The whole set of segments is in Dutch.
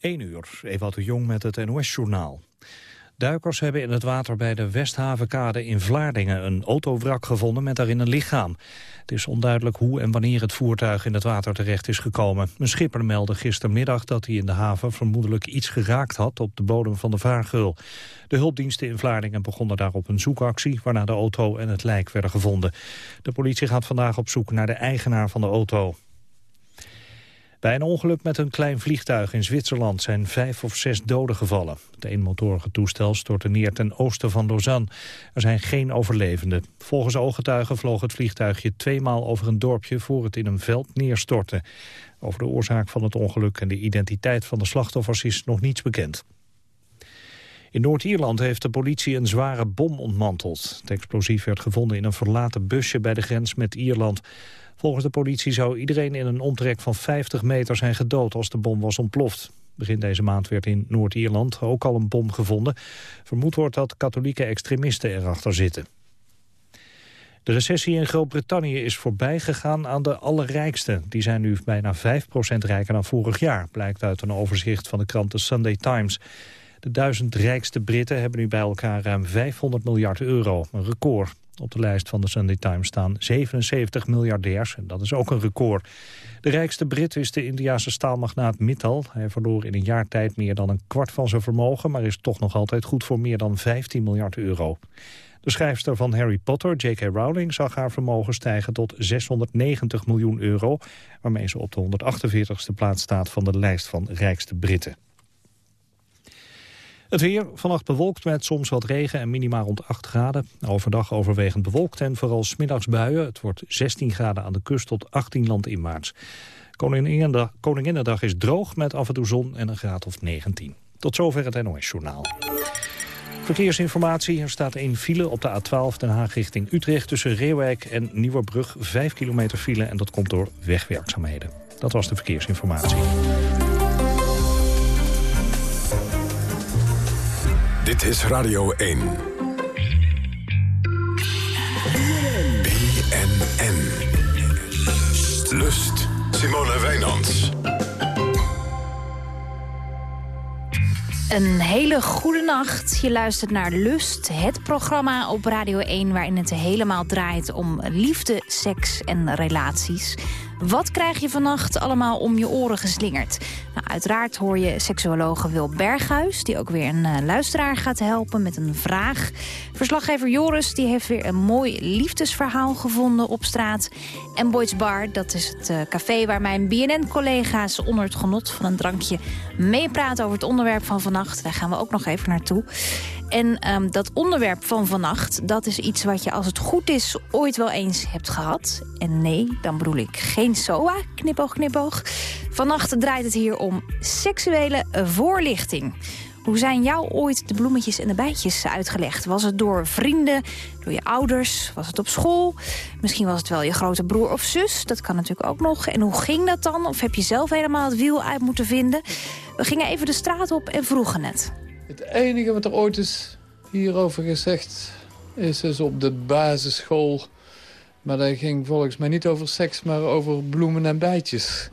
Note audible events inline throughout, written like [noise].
1 uur, Ewout de Jong met het NOS-journaal. Duikers hebben in het water bij de Westhavenkade in Vlaardingen een autowrak gevonden met daarin een lichaam. Het is onduidelijk hoe en wanneer het voertuig in het water terecht is gekomen. Een schipper meldde gistermiddag dat hij in de haven vermoedelijk iets geraakt had op de bodem van de vaargeul. De hulpdiensten in Vlaardingen begonnen daarop een zoekactie waarna de auto en het lijk werden gevonden. De politie gaat vandaag op zoek naar de eigenaar van de auto. Bij een ongeluk met een klein vliegtuig in Zwitserland zijn vijf of zes doden gevallen. Het eenmotorige toestel stortte neer ten oosten van Lausanne. Er zijn geen overlevenden. Volgens ooggetuigen vloog het vliegtuigje tweemaal over een dorpje voor het in een veld neerstortte. Over de oorzaak van het ongeluk en de identiteit van de slachtoffers is nog niets bekend. In Noord-Ierland heeft de politie een zware bom ontmanteld. Het explosief werd gevonden in een verlaten busje bij de grens met Ierland. Volgens de politie zou iedereen in een omtrek van 50 meter zijn gedood als de bom was ontploft. Begin deze maand werd in Noord-Ierland ook al een bom gevonden. Vermoed wordt dat katholieke extremisten erachter zitten. De recessie in Groot-Brittannië is voorbij gegaan aan de allerrijksten. Die zijn nu bijna 5% rijker dan vorig jaar, blijkt uit een overzicht van de krant The Sunday Times. De duizend rijkste Britten hebben nu bij elkaar ruim 500 miljard euro, een record. Op de lijst van de Sunday Times staan 77 miljardairs en dat is ook een record. De rijkste Brit is de Indiase staalmagnaat Mittal. Hij verloor in een jaar tijd meer dan een kwart van zijn vermogen... maar is toch nog altijd goed voor meer dan 15 miljard euro. De schrijfster van Harry Potter, J.K. Rowling, zag haar vermogen stijgen tot 690 miljoen euro... waarmee ze op de 148e plaats staat van de lijst van rijkste Britten. Het weer, vannacht bewolkt met soms wat regen en minima rond 8 graden. Overdag overwegend bewolkt en vooral smiddags buien. Het wordt 16 graden aan de kust tot 18 landinwaarts. Koninginnedag, Koninginnedag is droog met af en toe zon en een graad of 19. Tot zover het NOS-journaal. Verkeersinformatie. Er staat een file op de A12 Den Haag richting Utrecht... tussen Reewijk en Nieuwerbrug. 5 kilometer file en dat komt door wegwerkzaamheden. Dat was de verkeersinformatie. Dit is Radio 1. BNN. Lust. Simone Wijnands. Een hele goede nacht. Je luistert naar Lust, het programma op Radio 1... waarin het helemaal draait om liefde, seks en relaties. Wat krijg je vannacht allemaal om je oren geslingerd? Nou, uiteraard hoor je seksuologe Wil Berghuis... die ook weer een uh, luisteraar gaat helpen met een vraag. Verslaggever Joris die heeft weer een mooi liefdesverhaal gevonden op straat. En Boyd's Bar, dat is het uh, café waar mijn BNN-collega's... onder het genot van een drankje meepraten over het onderwerp van vannacht. Daar gaan we ook nog even naartoe. En um, dat onderwerp van vannacht, dat is iets wat je als het goed is ooit wel eens hebt gehad. En nee, dan bedoel ik geen SOA, knipoog, knipoog. Vannacht draait het hier om seksuele voorlichting. Hoe zijn jou ooit de bloemetjes en de bijtjes uitgelegd? Was het door vrienden, door je ouders? Was het op school? Misschien was het wel je grote broer of zus. Dat kan natuurlijk ook nog. En hoe ging dat dan? Of heb je zelf helemaal het wiel uit moeten vinden? We gingen even de straat op en vroegen het. Het enige wat er ooit is hierover gezegd is dus op de basisschool. Maar dat ging volgens mij niet over seks, maar over bloemen en bijtjes.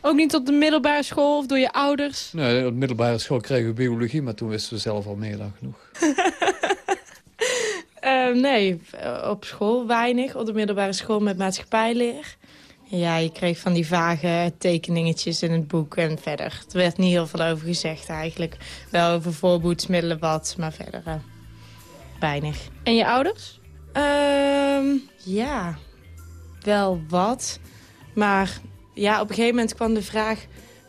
Ook niet op de middelbare school of door je ouders? Nee, op de middelbare school kregen we biologie, maar toen wisten we zelf al meer dan genoeg. uh, [laughs] nee, op school weinig. Op de middelbare school met maatschappijleer. Ja, je kreeg van die vage tekeningetjes in het boek en verder. Er werd niet heel veel over gezegd eigenlijk. Wel over voorboedsmiddelen wat, maar verder uh, weinig. En je ouders? Uh, ja, wel wat. Maar ja, op een gegeven moment kwam de vraag...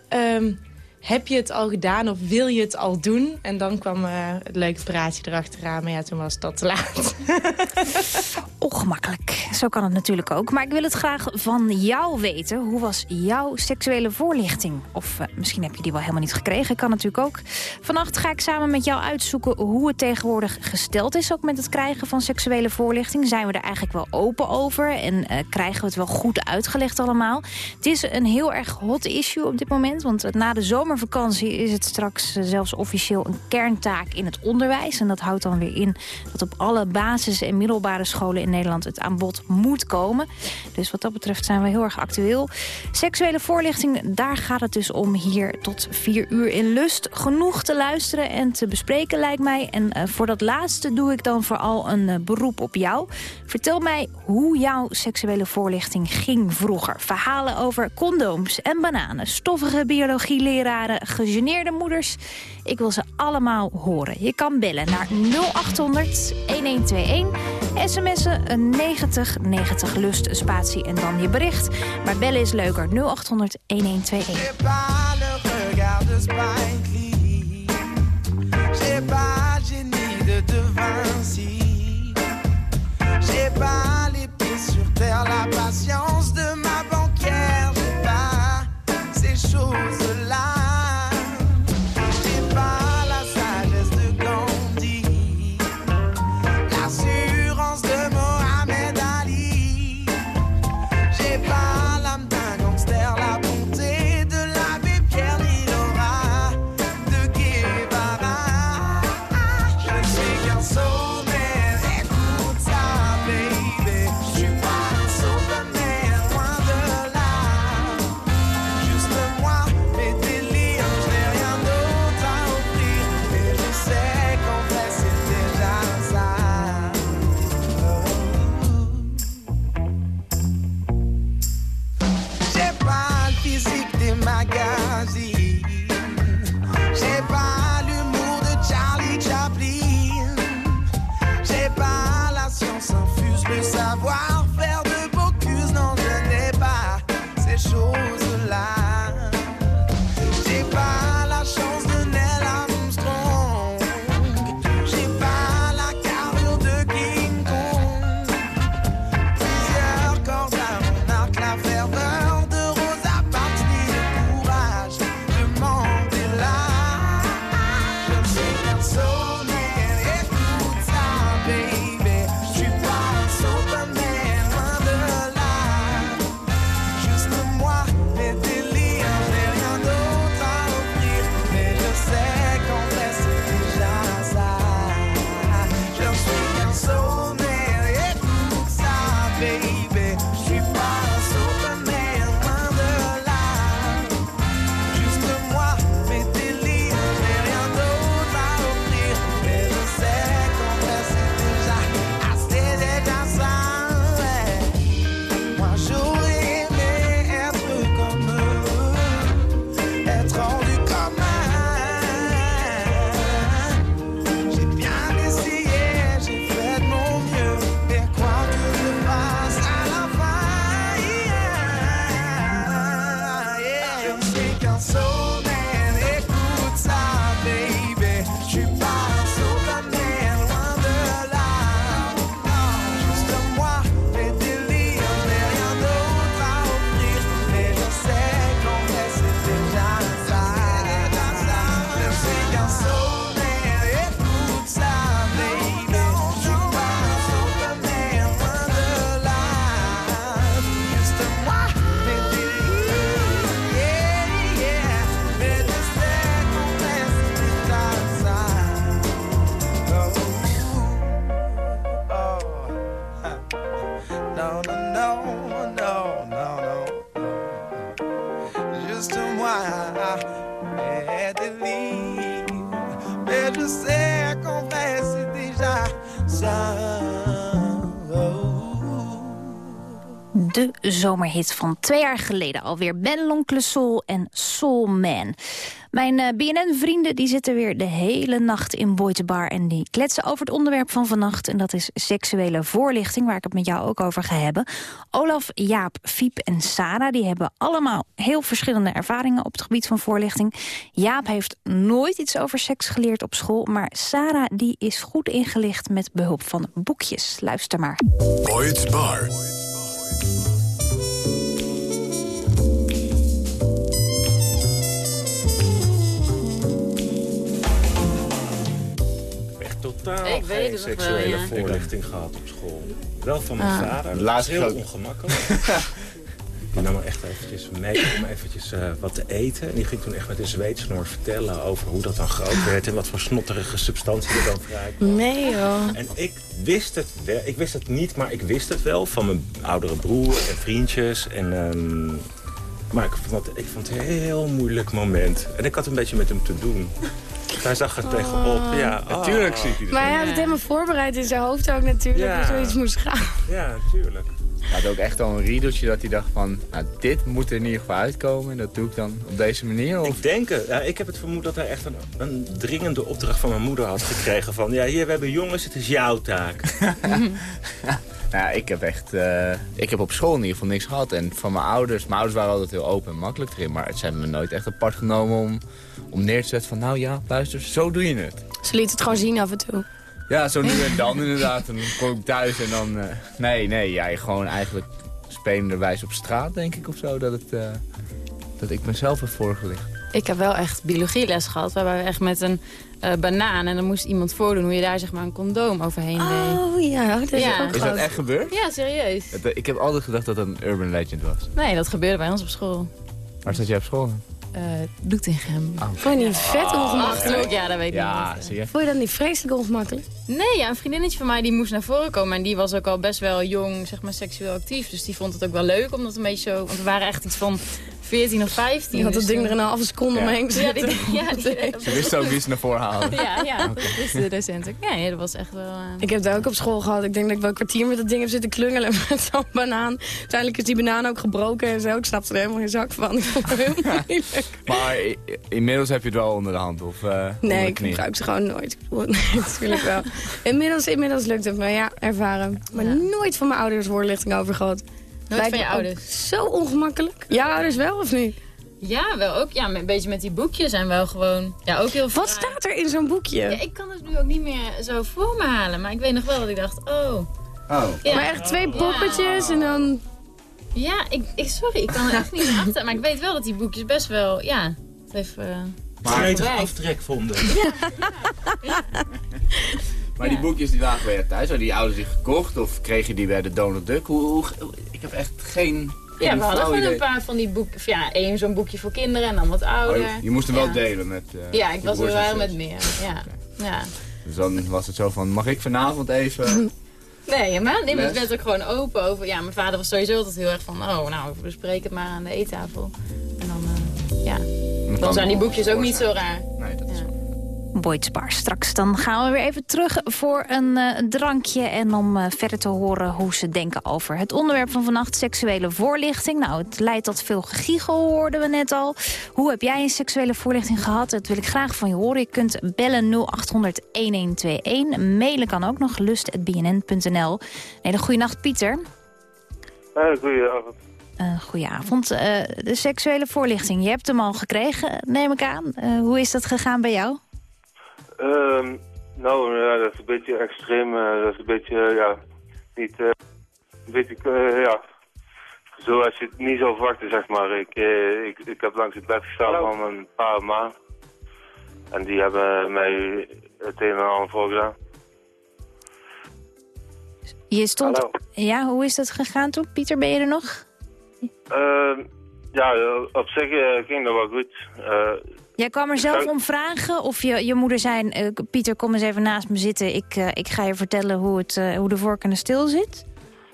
Um, heb je het al gedaan of wil je het al doen? En dan kwam uh, het leuke praatje erachteraan. Maar ja, toen was dat te laat. [laughs] Ongemakkelijk. Zo kan het natuurlijk ook. Maar ik wil het graag van jou weten. Hoe was jouw seksuele voorlichting? Of uh, misschien heb je die wel helemaal niet gekregen. Kan natuurlijk ook. Vannacht ga ik samen met jou uitzoeken hoe het tegenwoordig gesteld is. Ook met het krijgen van seksuele voorlichting. Zijn we er eigenlijk wel open over? En uh, krijgen we het wel goed uitgelegd allemaal? Het is een heel erg hot issue op dit moment. Want na de zomer zomervakantie is het straks eh, zelfs officieel een kerntaak in het onderwijs. En dat houdt dan weer in dat op alle basis- en middelbare scholen in Nederland het aan bod moet komen. Dus wat dat betreft zijn we heel erg actueel. Seksuele voorlichting, daar gaat het dus om hier tot vier uur in lust. Genoeg te luisteren en te bespreken lijkt mij. En uh, voor dat laatste doe ik dan vooral een uh, beroep op jou. Vertel mij hoe jouw seksuele voorlichting ging vroeger. Verhalen over condooms en bananen, stoffige biologieleraren, gegeneerde moeders. Ik wil ze allemaal horen. Je kan bellen naar 0800 1121. SMS'en 90 90 lust spatie en dan je bericht. Maar bellen is leuker 0800 1121. Zomerhit van twee jaar geleden alweer. Ben L'Oncle Soul en Soul Man. Mijn uh, BNN-vrienden die zitten weer de hele nacht in Boytebar... en die kletsen over het onderwerp van vannacht... en dat is seksuele voorlichting, waar ik het met jou ook over ga hebben. Olaf, Jaap, Fiep en Sarah die hebben allemaal heel verschillende ervaringen... op het gebied van voorlichting. Jaap heeft nooit iets over seks geleerd op school... maar Sarah die is goed ingelicht met behulp van boekjes. Luister maar. Totaal ik geen seksuele voorlichting gehad op school. Wel van mijn ah. vader. Dat is heel ongemakkelijk. [laughs] Die nam me echt eventjes mee om eventjes uh, wat te eten. En die ging toen echt met een zweetsnoor vertellen over hoe dat dan groot werd... en wat voor snotterige substantie er dan vrij kwam. Nee, joh. En ik wist het wel. Ik wist het niet, maar ik wist het wel van mijn oudere broer en vriendjes. En, um, maar ik vond, het, ik vond het een heel moeilijk moment. En ik had een beetje met hem te doen. Hij zag er tegenop. Ja, natuurlijk zie je Maar hij had het helemaal voorbereid in zijn hoofd ook natuurlijk. Ja. Dat zoiets moest gaan. Ja, natuurlijk. Hij had ook echt al een riedeltje dat hij dacht van... Nou, dit moet er in ieder geval uitkomen. En dat doe ik dan op deze manier? Of? Ik denk het. Ja, ik heb het vermoed dat hij echt een, een, dringende opdracht van mijn moeder had gekregen. Van, ja, hier, we hebben jongens, het is jouw taak. [laughs] [laughs] nou, ik heb echt... Uh, ik heb op school in ieder geval niks gehad. En van mijn ouders... Mijn ouders waren altijd heel open en makkelijk erin. Maar ze hebben me nooit echt apart genomen om, om neer te zetten van... Nou ja, luister, zo doe je het. Ze liet het gewoon zien af en toe. Ja, zo nu en dan inderdaad. En dan kom ik thuis en dan... Uh, nee, nee, jij gewoon eigenlijk spelenderwijs op straat, denk ik, of zo. Dat, het, uh, dat ik mezelf heb voorgelicht. Ik heb wel echt biologieles gehad, waarbij we echt met een uh, banaan... en dan moest iemand voordoen hoe je daar zeg maar een condoom overheen deed. Oh ja, dat is ja. ook Is dat echt gebeurd? Ja, serieus. Ik heb altijd gedacht dat dat een urban legend was. Nee, dat gebeurde bij ons op school. Waar zat jij op school? Uh, Doetinchem. Oh. Vond je niet vet oh, ongemakkelijk? Ja, dat weet ik ja, niet. Zie je? Vond je dat niet vreselijk ongemakkelijk? Nee, ja, een vriendinnetje van mij die moest naar voren komen. En die was ook al best wel jong, zeg maar, seksueel actief. Dus die vond het ook wel leuk, omdat een beetje zo... Want we waren echt iets van 14 of 15. Je had dat dus ding er een halve seconde ja. omheen Ja, die, [laughs] ja, die, ze wisten ook wie ze naar voren haalden. Ja, ja okay. dat wist de docent ook. Ja, ja, dat was echt wel... Uh... Ik heb daar ook op school gehad. Ik denk dat ik wel een kwartier met dat ding heb zitten klungelen [laughs] met zo'n banaan. Uiteindelijk is die banaan ook gebroken en zo. Ik snapte er helemaal geen zak van. [laughs] Ik vond het heel moeilijk. Maar inmiddels heb je het wel onder de hand? Of, uh, nee, ik gebruik ze gewoon nooit. Nee, natuurlijk wel. Inmiddels, inmiddels lukt het me, ja, ervaren. Maar ja. nooit van mijn ouders voorlichting over gehad. Nooit van je ouders? Zo ongemakkelijk. Ja, ouders wel of niet? Ja, wel ook. Ja, een beetje met die boekjes zijn wel gewoon... Ja, ook heel Wat staat er in zo'n boekje? Ja, ik kan het nu ook niet meer zo voor me halen. Maar ik weet nog wel dat ik dacht, oh... Oh. Ja. Maar echt twee poppetjes ja. en dan... Ja, ik, ik, sorry, ik kan er echt niet meer achter. Maar ik weet wel dat die boekjes best wel... Ja, het heeft... Uh, maar het aftrek vonden. Ja. ja. Maar die boekjes die lagen bij je thuis, hadden die ouders die gekocht of kreeg je die bij de Donald Duck? Hoe, hoe, ik heb echt geen ja, we hadden gewoon een paar van die boeken. Ja, één zo'n boekje voor kinderen en dan wat ouder. Oh, je, je, moest hem ja. wel delen met uh, Ja, ik was er wel met meer. Ja. ja. Dus dan was het zo van, mag ik vanavond even... [laughs] Nee, maar nee, het werd ook gewoon open over... Ja, mijn vader was sowieso altijd heel erg van... Oh, nou, we bespreken het maar aan de eettafel. En dan, uh, ja... Dan zijn die boekjes ook niet zo raar. Nee, dat is ja. Boydspar. Straks dan gaan we weer even terug voor een uh, drankje... en om uh, verder te horen hoe ze denken over het onderwerp van vannacht... seksuele voorlichting. Nou, het leidt tot veel gegiegel, hoorden we net al. Hoe heb jij een seksuele voorlichting gehad? Dat wil ik graag van je horen. Je kunt bellen 0800-1121. Mailen kan ook nog, lust.bnn.nl. Hele goede nacht, Pieter. Uh, goedenavond. Uh, goedenavond. Uh, de seksuele voorlichting, je hebt hem al gekregen, neem ik aan. Uh, hoe is dat gegaan bij jou? Um, nou, ja, dat is een beetje extreem. Uh, dat is een beetje, uh, ja, niet, uh, een beetje, ja, zoals je het niet zou verwachten, zeg maar. Ik, ik, ik heb langs het bed gestaan Hallo. van een paar maanden. En die hebben mij het een en ander voorgedaan. Je stond... Hallo. Ja, hoe is dat gegaan toen? Pieter, ben je er nog? Uh, ja, op zich uh, ging dat wel goed. Jij kwam er zelf om vragen of je, je moeder zei... Uh, Pieter, kom eens even naast me zitten. Ik, ik ga je vertellen hoe, het, hoe de vork en de stil zit?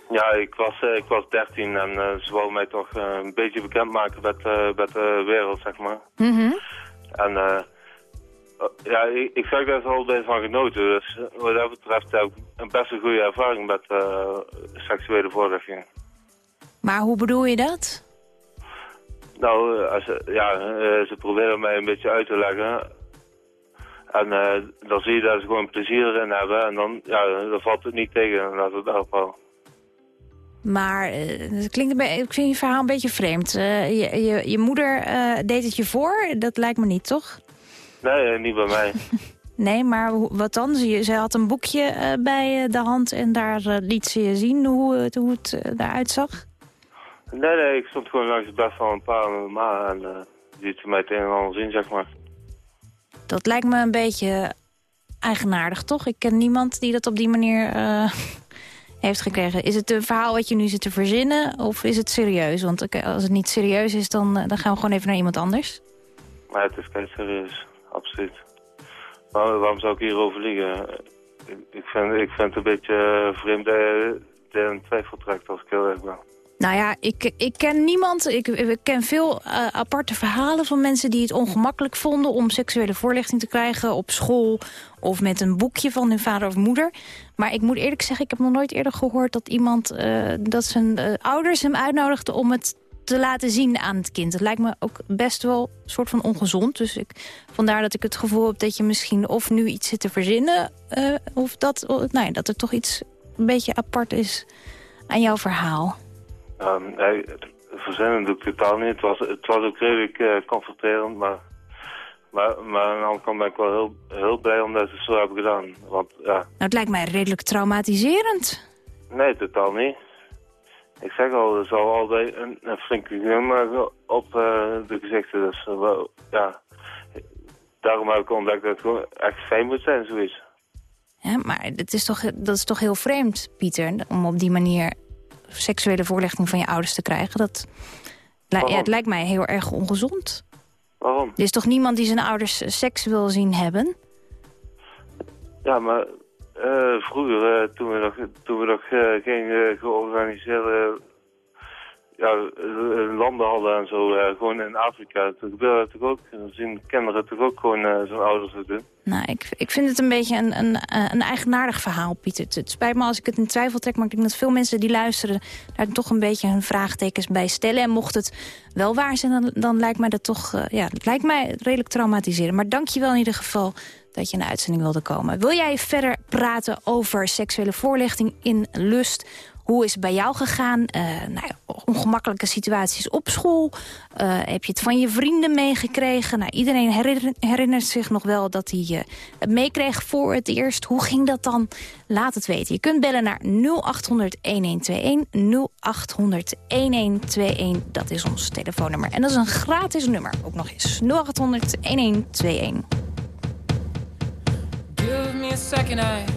Ja, ik was, ik was 13 en ze wou mij toch een beetje bekendmaken met, met de wereld, zeg maar. Mm -hmm. En ja, ik, ik zag daar al bij van genoten. Dus wat dat betreft heb ik een best een goede ervaring met seksuele voorlichting. Maar hoe bedoel je dat? Nou, als, ja, uh, ze proberen mij een beetje uit te leggen. En uh, dan zie je dat ze gewoon plezier in hebben. En dan, ja, dan valt het niet tegen. En dat het ook wel. Maar uh, het klinkt een beetje, ik vind je verhaal een beetje vreemd. Je, je, je, moeder deed het je voor? Dat lijkt me niet, toch? Nee, niet bij mij. [laughs] [laughs] nee, maar wat dan? Ze, ze had een boekje bij de hand en daar liet ze je zien hoe, het, hoe het eruit zag? Nee, nee, ik stond gewoon langs het bed van een paar ma en uh, die ze mij het een en ander zien, zeg maar. Dat lijkt me een beetje eigenaardig, toch? Ik ken niemand die dat op die manier uh, [laughs] heeft gekregen. Is het een verhaal wat je nu zit te verzinnen of is het serieus? Want als het niet serieus is, dan, dan gaan we gewoon even naar iemand anders. Maar het is kei serieus, absoluut. Maar waarom zou ik hierover liegen? Ik vind, ik vind het een beetje vreemd dat je een twijfel trekt als ik heel erg ben. Nou ja, ik, ik ken niemand. Ik, ik ken veel uh, aparte verhalen van mensen die het ongemakkelijk vonden... om seksuele voorlichting te krijgen op school of met een boekje van hun vader of moeder. Maar ik moet eerlijk zeggen, ik heb nog nooit eerder gehoord dat iemand... Uh, dat zijn uh, ouders hem uitnodigden om het te laten zien aan het kind. Het lijkt me ook best wel een soort van ongezond. Dus ik, vandaar dat ik het gevoel heb dat je misschien of nu iets zit te verzinnen... of dat, nou ja, dat er toch iets een beetje apart is aan jouw verhaal. Um, nee, verzinnen doe ik totaal niet. Het was, het was ook redelijk uh, confronterend, maar, maar, maar aan de andere kant ben ik wel heel, heel blij omdat ze het zo hebben gedaan. Want, ja. Nou, het lijkt mij redelijk traumatiserend. Nee, totaal niet. Ik zeg al, er zal altijd een, een flinke gum op uh, de gezichten. Dus uh, wel, ja, daarom heb ik ontdekt dat het gewoon echt fijn moet zijn, zoiets. Ja, maar het is toch, dat is toch heel vreemd, Pieter, om op die manier seksuele voorlichting van je ouders te krijgen. Dat, ja, het lijkt mij heel erg ongezond. Waarom? Er is toch niemand die zijn ouders seks wil zien hebben? Ja, maar uh, vroeger, uh, toen we nog, toen we nog uh, gingen georganiseerde ja, landen hadden en zo, gewoon in Afrika, toen gebeurde toch ook. Dan zien kinderen toch ook gewoon zijn ouders het doen. Nou, ik, ik vind het een beetje een, een, een eigenaardig verhaal, Pieter. Het, spijt me als ik het in twijfel trek, maar ik denk dat veel mensen die luisteren... daar toch een beetje hun vraagtekens bij stellen. En mocht het wel waar zijn, dan, dan lijkt mij dat toch... Ja, het lijkt mij redelijk traumatiserend. Maar dank je wel in ieder geval dat je de uitzending wilde komen. Wil jij verder praten over seksuele voorlichting in lust... Hoe is het bij jou gegaan? Uh, nou ongemakkelijke situaties op school. Uh, heb je het van je vrienden meegekregen? Nou, iedereen herinnert zich nog wel dat hij uh, het meekreeg voor het eerst. Hoe ging dat dan? Laat het weten. Je kunt bellen naar 0800-1121. 0800-1121. Dat is ons telefoonnummer. En dat is een gratis nummer. Ook nog eens 0800-1121. Give me a second eye.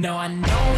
No, I know.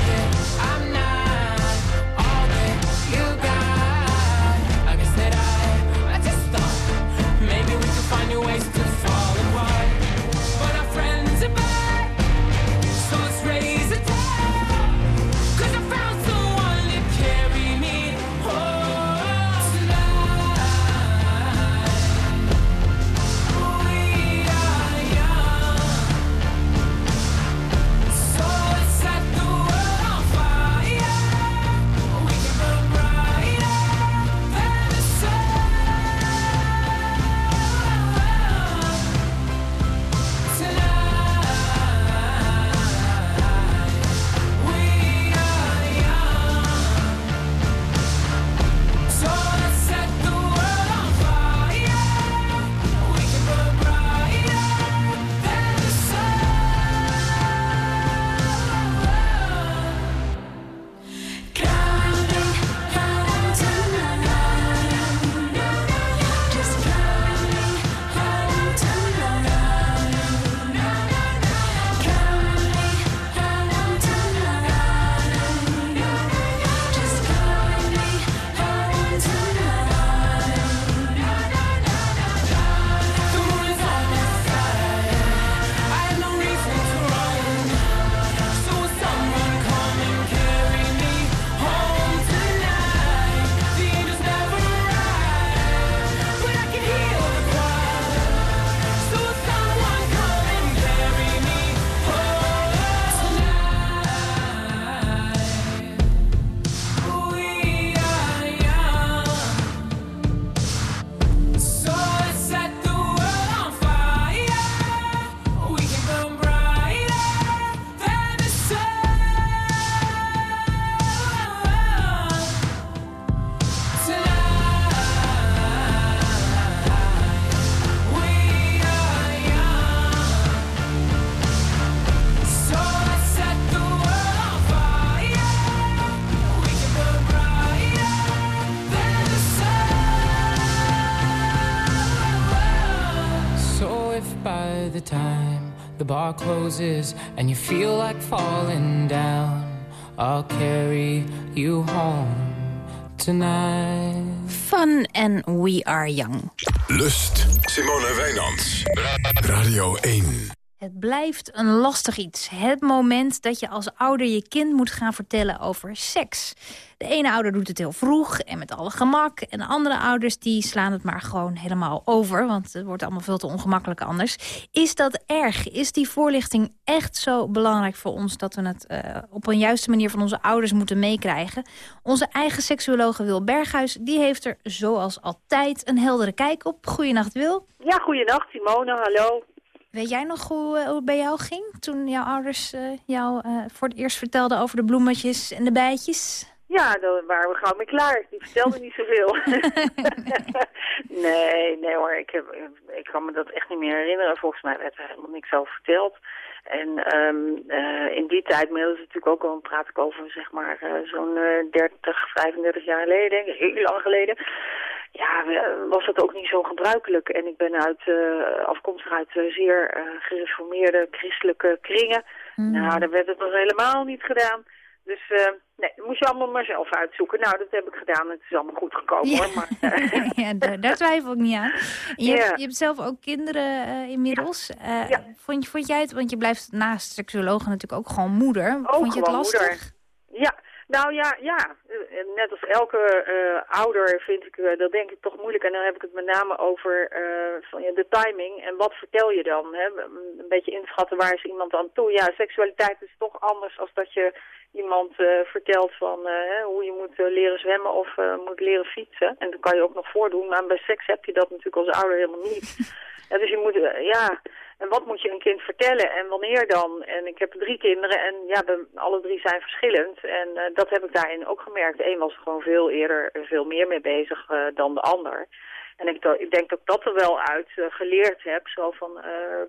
Bar closes and you feel like falling down, I'll carry you home tonight. Fun and We Are Young. Lust. Simone Wijnands. Radio 1. Het blijft een lastig iets. Het moment dat je als ouder je kind moet gaan vertellen over seks. De ene ouder doet het heel vroeg en met alle gemak. En de andere ouders die slaan het maar gewoon helemaal over. Want het wordt allemaal veel te ongemakkelijk anders. Is dat erg? Is die voorlichting echt zo belangrijk voor ons... dat we het uh, op een juiste manier van onze ouders moeten meekrijgen? Onze eigen seksuologe Wil Berghuis die heeft er zoals altijd een heldere kijk op. Goedenacht Wil. Ja, goedenacht Simone, hallo. Weet jij nog hoe, uh, hoe het bij jou ging toen jouw ouders uh, jou uh, voor het eerst vertelden over de bloemetjes en de bijtjes? Ja, dan waren we gauw mee klaar. Die vertelde niet zoveel. [laughs] nee, nee hoor, ik, heb, ik kan me dat echt niet meer herinneren. Volgens mij werd er helemaal niks over verteld. En um, uh, in die tijd, is natuurlijk ook al, praat ik over zeg maar uh, zo'n uh, 30, 35 jaar geleden, denk ik, heel lang geleden. Ja, was dat ook niet zo gebruikelijk. En ik ben uit, uh, afkomstig uit uh, zeer uh, gereformeerde christelijke kringen. Mm. Nou, daar werd het nog helemaal niet gedaan. Dus nee, dat moest je allemaal maar zelf uitzoeken. Nou, dat heb ik gedaan. Het is allemaal goed gekomen ja. hoor. Maar, [laughs] ja, daar, daar, twijfel ik niet aan. Je, ja. hebt, je hebt zelf ook kinderen inmiddels. ja. vond, vond jij het, want je blijft naast seksuologen natuurlijk ook gewoon moeder. Ook vond je het lastig? Moeder. Ja, nou ja, ja. Net als elke uh, ouder vind ik uh, dat denk ik toch moeilijk. En dan heb ik het met name over van, ja, de timing. En wat vertel je dan? Hè? Een beetje inschatten waar is iemand aan toe. Ja, seksualiteit is toch anders als dat je iemand vertelt van hoe je moet leren zwemmen of moet leren fietsen. En dat kan je ook nog voordoen. Maar bij seks heb je dat natuurlijk als ouder helemaal niet. [laughs] ja, dus je moet, ja... En wat moet je een kind vertellen en wanneer dan? En ik heb drie kinderen en ja, alle drie zijn verschillend. En uh, dat heb ik daarin ook gemerkt. Eén was er gewoon veel eerder veel meer mee bezig uh, dan de ander. En ik, ik, denk dat ik dat er wel uit geleerd heb. Zo van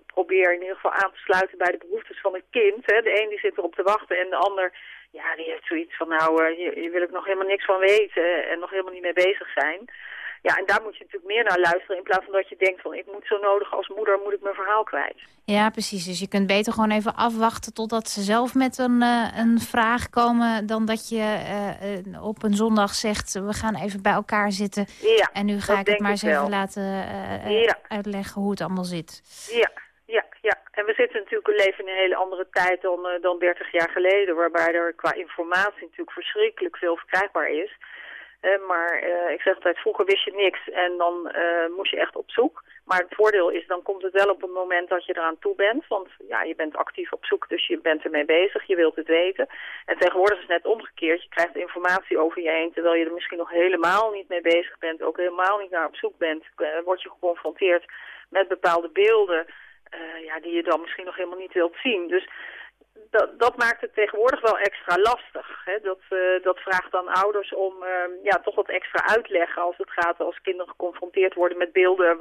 probeer in ieder geval aan te sluiten bij de behoeftes van het kind. Hè. De een die zit erop te wachten en de ander ja, die heeft zoiets van nou, hier, hier wil ik nog helemaal niks van weten en nog helemaal niet mee bezig zijn. Ja, en daar moet je natuurlijk meer naar luisteren in plaats van dat je denkt van ik moet zo nodig als moeder moet ik mijn verhaal kwijt. Ja, precies. Dus je kunt beter gewoon even afwachten totdat ze zelf met een, uh, een vraag komen dan dat je uh, op een zondag zegt we gaan even bij elkaar zitten ja, en nu ga ik het maar eens even wel. laten uh, ja. uitleggen hoe het allemaal zit. Ja, ja, ja. En we zitten natuurlijk we leven in een hele andere tijd dan, dan 30 jaar geleden waarbij er qua informatie natuurlijk verschrikkelijk veel verkrijgbaar is. Uh, maar uh, ik zeg altijd, vroeger wist je niks en dan uh, moest je echt op zoek. Maar het voordeel is, dan komt het wel op het moment dat je eraan toe bent. Want ja, je bent actief op zoek, dus je bent ermee bezig, je wilt het weten. En tegenwoordig is het net omgekeerd. Je krijgt informatie over je heen, terwijl je er misschien nog helemaal niet mee bezig bent. Ook helemaal niet naar op zoek bent. word je geconfronteerd met bepaalde beelden ja, die je dan misschien nog helemaal niet wilt zien. Dus dat, dat maakt het tegenwoordig wel extra lastig. Hè? Dat, uh, dat vraagt dan ouders om uh, ja, toch wat extra uitleggen als het gaat als kinderen geconfronteerd worden met beelden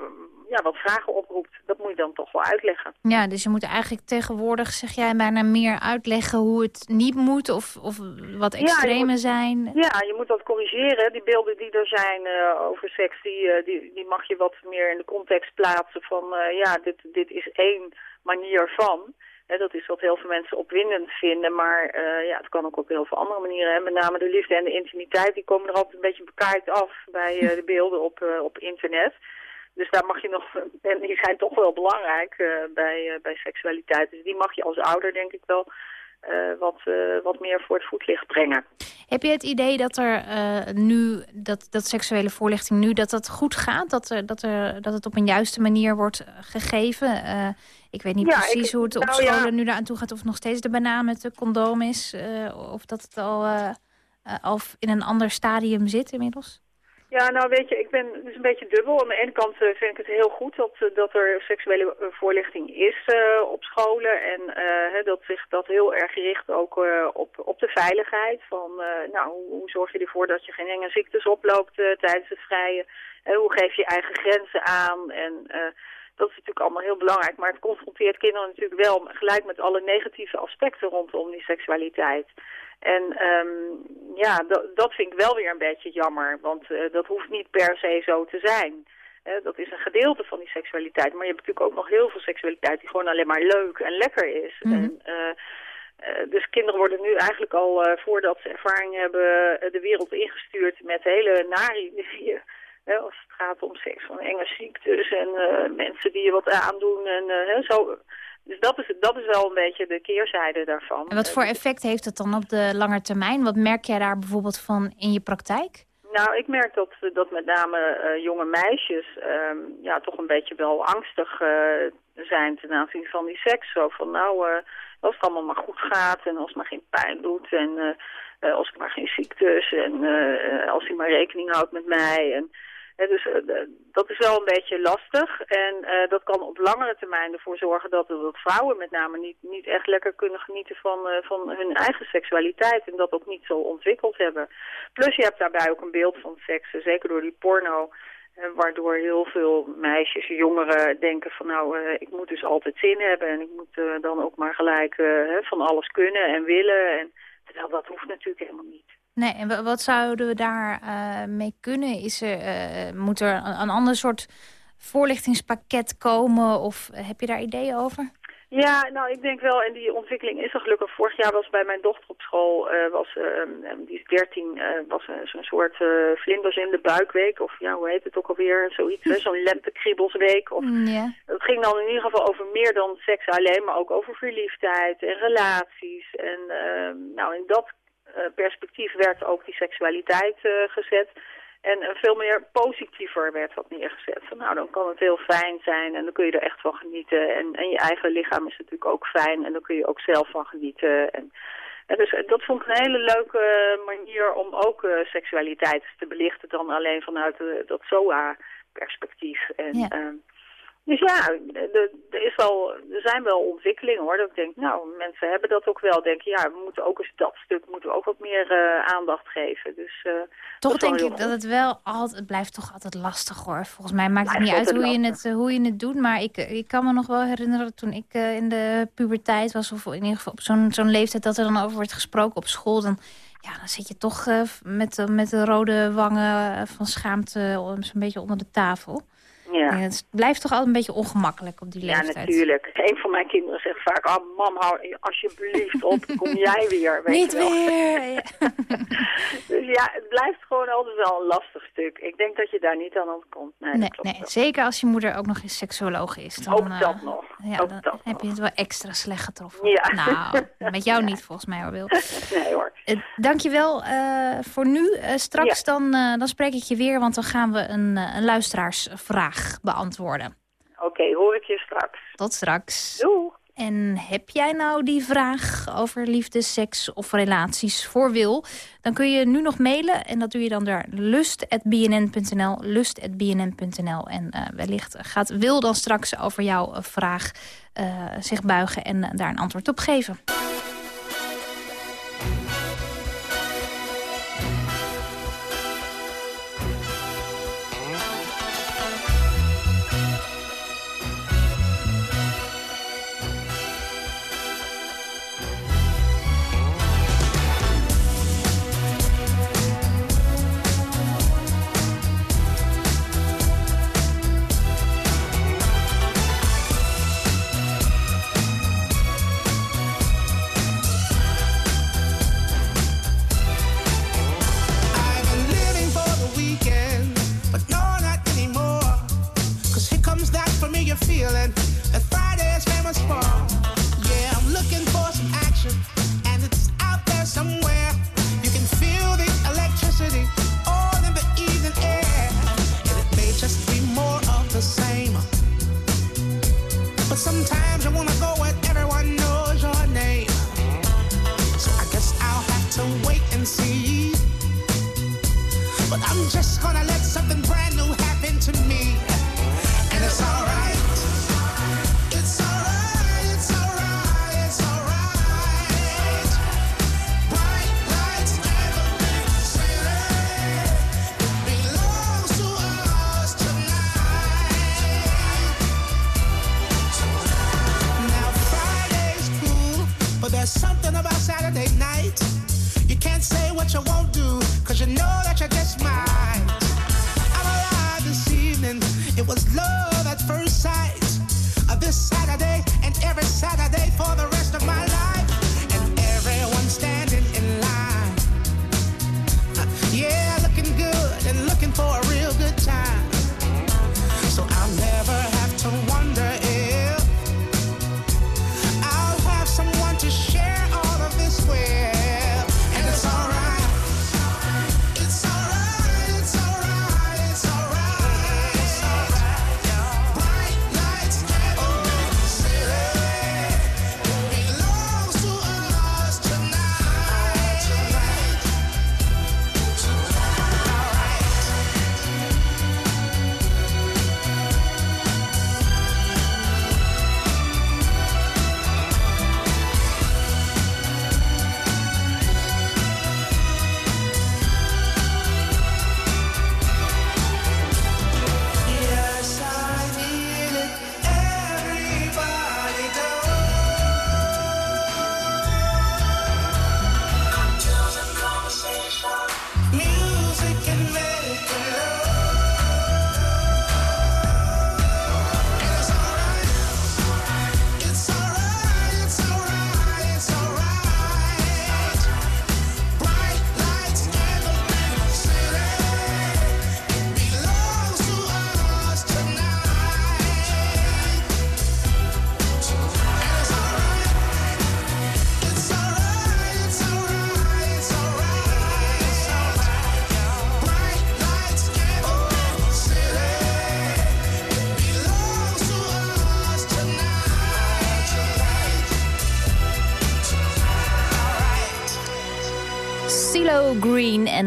ja, wat vragen oproept. Dat moet je dan toch wel uitleggen. Ja, dus je moet eigenlijk tegenwoordig, zeg jij, bijna meer uitleggen hoe het niet moet of, of wat extreme ja, moet, zijn. Ja, je moet dat corrigeren. Die beelden die er zijn uh, over seks, die, die, die mag je wat meer in de context plaatsen van ja, dit, dit is één manier van... Dat is wat heel veel mensen opwindend vinden, maar uh, ja, het kan ook op heel veel andere manieren. Hè. Met name de liefde en de intimiteit, die komen er altijd een beetje bekaaid af bij uh, de beelden op, uh, op internet. Dus daar mag je nog, [laughs] en die zijn toch wel belangrijk bij, bij seksualiteit. Dus die mag je als ouder denk ik wel wat, wat meer voor het voetlicht brengen. Heb je het idee dat er nu, dat, dat seksuele voorlichting nu, dat dat goed gaat? Dat, er, dat, er, dat het op een juiste manier wordt gegeven? Ik weet niet ja, precies ik, hoe het op nou, scholen ja. nu eraan toe gaat. Of nog steeds de banaan met de condoom is. of dat het al, al in een ander stadium zit inmiddels? Ja, nou weet je, ik ben dus een beetje dubbel. Aan de ene kant uh, vind ik het heel goed dat, uh, dat er seksuele uh, voorlichting is op scholen. En dat zich dat heel erg richt ook op, op de veiligheid. Van, nou, hoe, hoe, zorg je ervoor dat je geen enge ziektes oploopt tijdens het vrije? hoe geef je eigen grenzen aan? En dat is natuurlijk allemaal heel belangrijk. Maar het confronteert kinderen natuurlijk wel gelijk met alle negatieve aspecten rondom die seksualiteit. En um, ja, dat vind ik wel weer een beetje jammer, want uh, dat hoeft niet per se zo te zijn. dat is een gedeelte van die seksualiteit. Maar je hebt natuurlijk ook nog heel veel seksualiteit die gewoon alleen maar leuk en lekker is. Mhm. en, dus kinderen worden nu eigenlijk al, voordat ze ervaring hebben, de wereld ingestuurd met hele nare als het gaat om seks van enge ziektes en mensen die je wat aandoen en zo dus dat is, dat is wel een beetje de keerzijde daarvan. En wat voor effect heeft het dan op de lange termijn? Wat merk jij daar bijvoorbeeld van in je praktijk? Nou, ik merk dat, dat met name uh, jonge meisjes uh, ja, toch een beetje wel angstig uh, zijn ten aanzien van die seks. Zo van nou, uh, als het allemaal maar goed gaat en als het maar geen pijn doet en als ik maar geen ziektes en als hij maar rekening houdt met mij. En, dus uh, dat is wel een beetje lastig. En uh, dat kan op langere termijn ervoor zorgen dat, dat vrouwen met name niet, niet echt lekker kunnen genieten van, uh, van hun eigen seksualiteit. En dat ook niet zo ontwikkeld hebben. Plus je hebt daarbij ook een beeld van seks, zeker door die porno. waardoor heel veel meisjes, jongeren denken van nou, ik moet dus altijd zin hebben. En ik moet dan ook maar gelijk van alles kunnen en willen. En, terwijl dat hoeft natuurlijk helemaal niet. Nee, en wat zouden we daar uh, mee kunnen? Is er, uh, moet er een, een, ander soort voorlichtingspakket komen? Of heb je daar ideeën over? Ja, nou ik denk wel, en die ontwikkeling is er gelukkig. Vorig jaar was bij mijn dochter op school, uh, was, die is 13, was zo'n soort vlinders in de buikweek. Of ja, hoe heet het ook alweer? Zoiets, zo'n lentekriebelsweek. Of, yeah. Het ging dan in ieder geval over meer dan seks alleen, maar ook over verliefdheid en relaties. En nou, in dat perspectief werd ook die seksualiteit uh, gezet. En uh, veel meer positiever werd dat neergezet. Van, nou, dan kan het heel fijn zijn en dan kun je er echt van genieten. En, en je eigen lichaam is natuurlijk ook fijn en dan kun je ook zelf van genieten. En, en dus dat vond ik een hele leuke manier om ook seksualiteit te belichten dan alleen vanuit dat SOA-perspectief. En, ja. Dus ja, er, is wel, er zijn wel ontwikkelingen hoor. Dat ik denk, nou, mensen hebben dat ook wel. Denken, ja, we moeten ook eens dat stuk moeten we ook wat meer uh, aandacht geven. Dus, uh, toch denk ik dat het wel altijd, het blijft toch altijd lastig hoor. Volgens mij maakt het niet uit hoe je, het, hoe je het doet. Maar ik, ik kan me nog wel herinneren toen ik uh, in de puberteit was. Of in ieder geval op zo'n zo'n leeftijd dat er dan over wordt gesproken op school. Dan, ja, dan zit je toch met, met de rode wangen van schaamte zo'n beetje onder de tafel. Ja. Het blijft toch altijd een beetje ongemakkelijk op die leeftijd. Ja, natuurlijk. Een van mijn kinderen zegt vaak... Oh, mam, hou alsjeblieft op. [laughs] Kom jij weer. Weet Niet je wel. weer. Ja. [laughs] [laughs] dus ja, het blijft gewoon altijd wel een lastig stuk. Ik denk dat je daar niet aan ontkomt. Nee, nee, nee zeker als je moeder ook nog eens seksoloog is. Dan, ook uh, dat nog. Ja, ook dan dat heb je het wel extra slecht getroffen. Ja. Nou, met jou niet volgens mij hoor, Wil. nee hoor. Uh, dankjewel uh, voor nu. Straks dan, dan spreek ik je weer, want dan gaan we een, een luisteraarsvraag beantwoorden. Oké, hoor ik je straks. Tot straks. Doei. En heb jij nou die vraag over liefde, seks of relaties voor Wil? Dan kun je nu nog mailen en dat doe je dan naar lust.bnn.nl. Lust.bnn.nl. En uh, wellicht gaat Wil dan straks over jouw vraag uh, zich buigen en uh, daar een antwoord op geven. But sometimes you wanna go where everyone knows your name. So I guess I'll have to wait and see. But I'm just gonna let something break.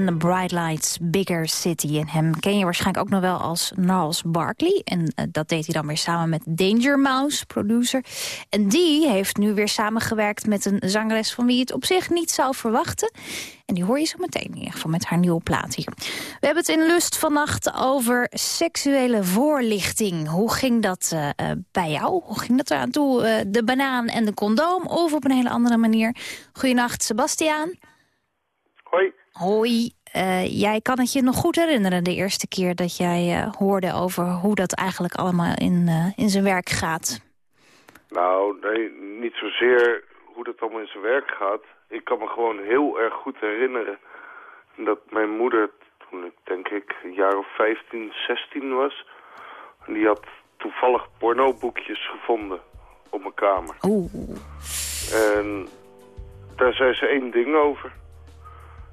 En Bright Lights Bigger City. En hem ken je waarschijnlijk ook nog wel als Gnarls Barkley. En uh, dat deed hij dan weer samen met Danger Mouse, producer. En die heeft nu weer samengewerkt met een zangeres... van wie je het op zich niet zou verwachten. En die hoor je zo meteen in ieder geval met haar nieuwe plaat hier. We hebben het in Lust vannacht over seksuele voorlichting. Hoe ging dat uh, uh, bij jou? Hoe ging dat eraan toe? Uh, de banaan en de condoom of op een hele andere manier? Goedenacht, Sebastiaan. Hoi. Hoi. Jij kan het je nog goed herinneren de eerste keer dat jij hoorde over hoe dat eigenlijk allemaal in, in zijn werk gaat? Nou, nee, niet zozeer hoe dat allemaal in zijn werk gaat ik kan me gewoon heel erg goed herinneren dat mijn moeder, toen ik denk ik een jaar of 15, 16 was, die had toevallig pornoboekjes gevonden op mijn kamer. Oeh. En daar zei ze één ding over.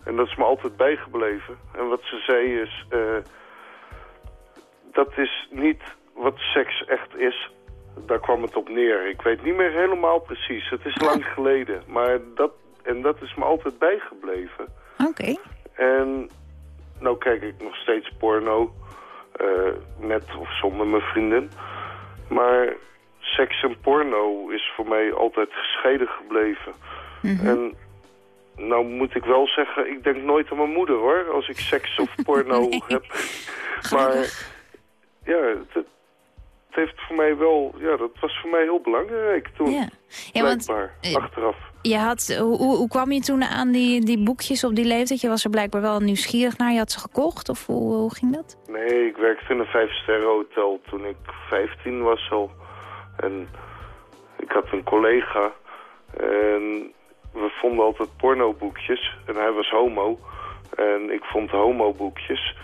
En dat is me altijd bijgebleven. En wat ze zei is, uh, dat is niet wat seks echt is. Daar kwam het op neer. Ik weet niet meer helemaal precies. Het is lang geleden. Maar dat, en dat is me altijd bijgebleven. Oké. En nou kijk ik nog steeds porno. Uh, met of zonder mijn vrienden. Maar seks en porno is voor mij altijd gescheiden gebleven. Mm -hmm. En nou moet ik wel zeggen, ik denk nooit aan mijn moeder hoor. Als ik seks of [laughs] porno nee. heb. Maar ja, het, het heeft voor mij wel, ja, dat was voor mij heel belangrijk toen. Ja, ja blijkbaar, want, achteraf. Je had, hoe, hoe kwam je toen aan die, die boekjes op die leeftijd? Je was er blijkbaar wel nieuwsgierig naar. Je had ze gekocht of hoe, hoe ging dat? Nee, ik werkte in een vijfsterren hotel toen ik 15 was al. En ik had een collega en we vonden altijd pornoboekjes. En hij was homo. En ik vond homoboekjes.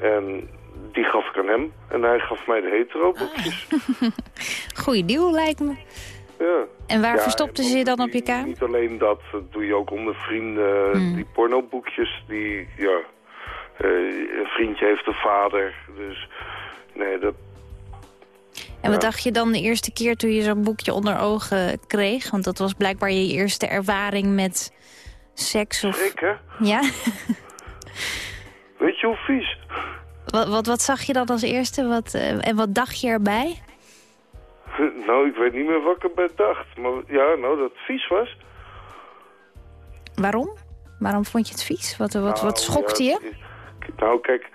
En die gaf ik aan hem. En hij gaf mij de hetero-boekjes. Ah. [laughs] Goeie deal lijkt me. Ja. En waar ja, verstopte ze je dan op je kamer? Niet alleen dat, dat doe je ook onder vrienden. Hmm. Die pornoboekjes, die, ja... Uh, een vriendje heeft een vader, dus... Nee, dat... En wat dacht je dan de eerste keer toen je zo'n boekje onder ogen kreeg? Want dat was blijkbaar je eerste ervaring met seks of... Schrik, hè? Ja. [laughs] Weet je hoe vies? Wat, wat, wat zag je dan als eerste? Wat, uh, en wat dacht je erbij? [laughs] Nou, ik weet niet meer wat ik erbij dacht. Maar ja, nou, dat het vies was. Waarom? Waarom vond je het vies? Wat, wat, nou, wat schokte ja, je? Nou, kijk...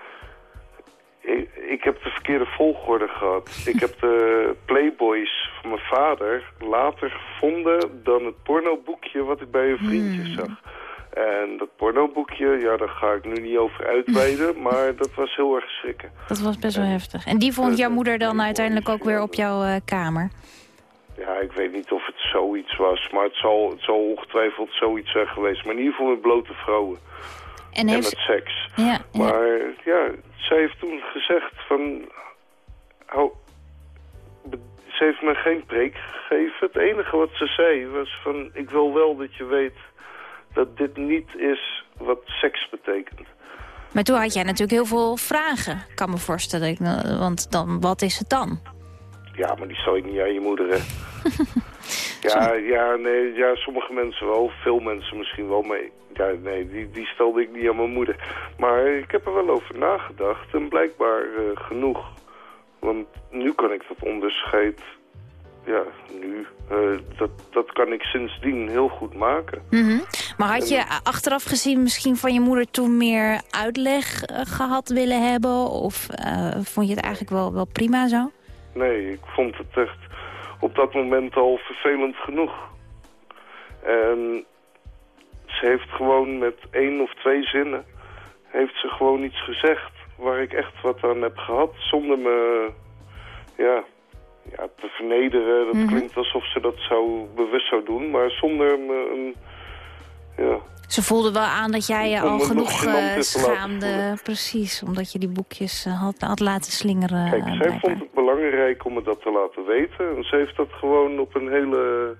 Ik, ik, heb de verkeerde volgorde gehad. ik heb de Playboys van mijn vader later gevonden dan het pornoboekje wat ik bij een vriendje Hmm. zag. En dat pornoboekje, ja, daar ga ik nu niet over uitweiden, [laughs] maar dat was heel erg schrikken. Dat was best wel heftig. En die vond jouw moeder dan uiteindelijk ook weer op jouw uh, kamer? Ja, ik weet niet of het zoiets was, maar het zal, het zal ongetwijfeld zoiets zijn geweest. Maar in ieder geval met blote vrouwen. En, en heeft... met seks. Ja, maar ja. ja, zij heeft toen gezegd van... Hou, ze heeft me geen preek gegeven. Het enige wat ze zei was van... Ik wil wel dat je weet dat dit niet is wat seks betekent. Maar toen had jij natuurlijk heel veel vragen, kan me voorstellen. Want dan, wat is het dan? Ja, maar die stel je niet aan je moeder, hè? [laughs] ja, ja, nee, ja, sommige mensen wel. Veel mensen misschien wel. Maar ja, nee, die, die stelde ik niet aan mijn moeder. Maar ik heb er wel over nagedacht. En blijkbaar uh, genoeg. Want nu kan ik dat onderscheid ja, nu, uh, dat, dat kan ik sindsdien heel goed maken. Mm -hmm. Maar had je en, achteraf gezien misschien van je moeder toen meer uitleg uh, gehad willen hebben? Of uh, vond je het eigenlijk wel, wel prima zo? Nee, ik vond het echt op dat moment al vervelend genoeg. En ze heeft gewoon met één of twee zinnen... heeft ze gewoon iets gezegd waar ik echt wat aan heb gehad... zonder me... ja, ja, te vernederen. Dat mm -hmm. klinkt alsof ze dat zou bewust zou doen, maar zonder me een... Ja. Ze voelde wel aan dat jij je al genoeg uh, schaamde, precies, omdat je die boekjes uh, had, had laten slingeren. Kijk, zij blijkbaar. vond het belangrijk om me dat te laten weten. En ze heeft dat gewoon op een hele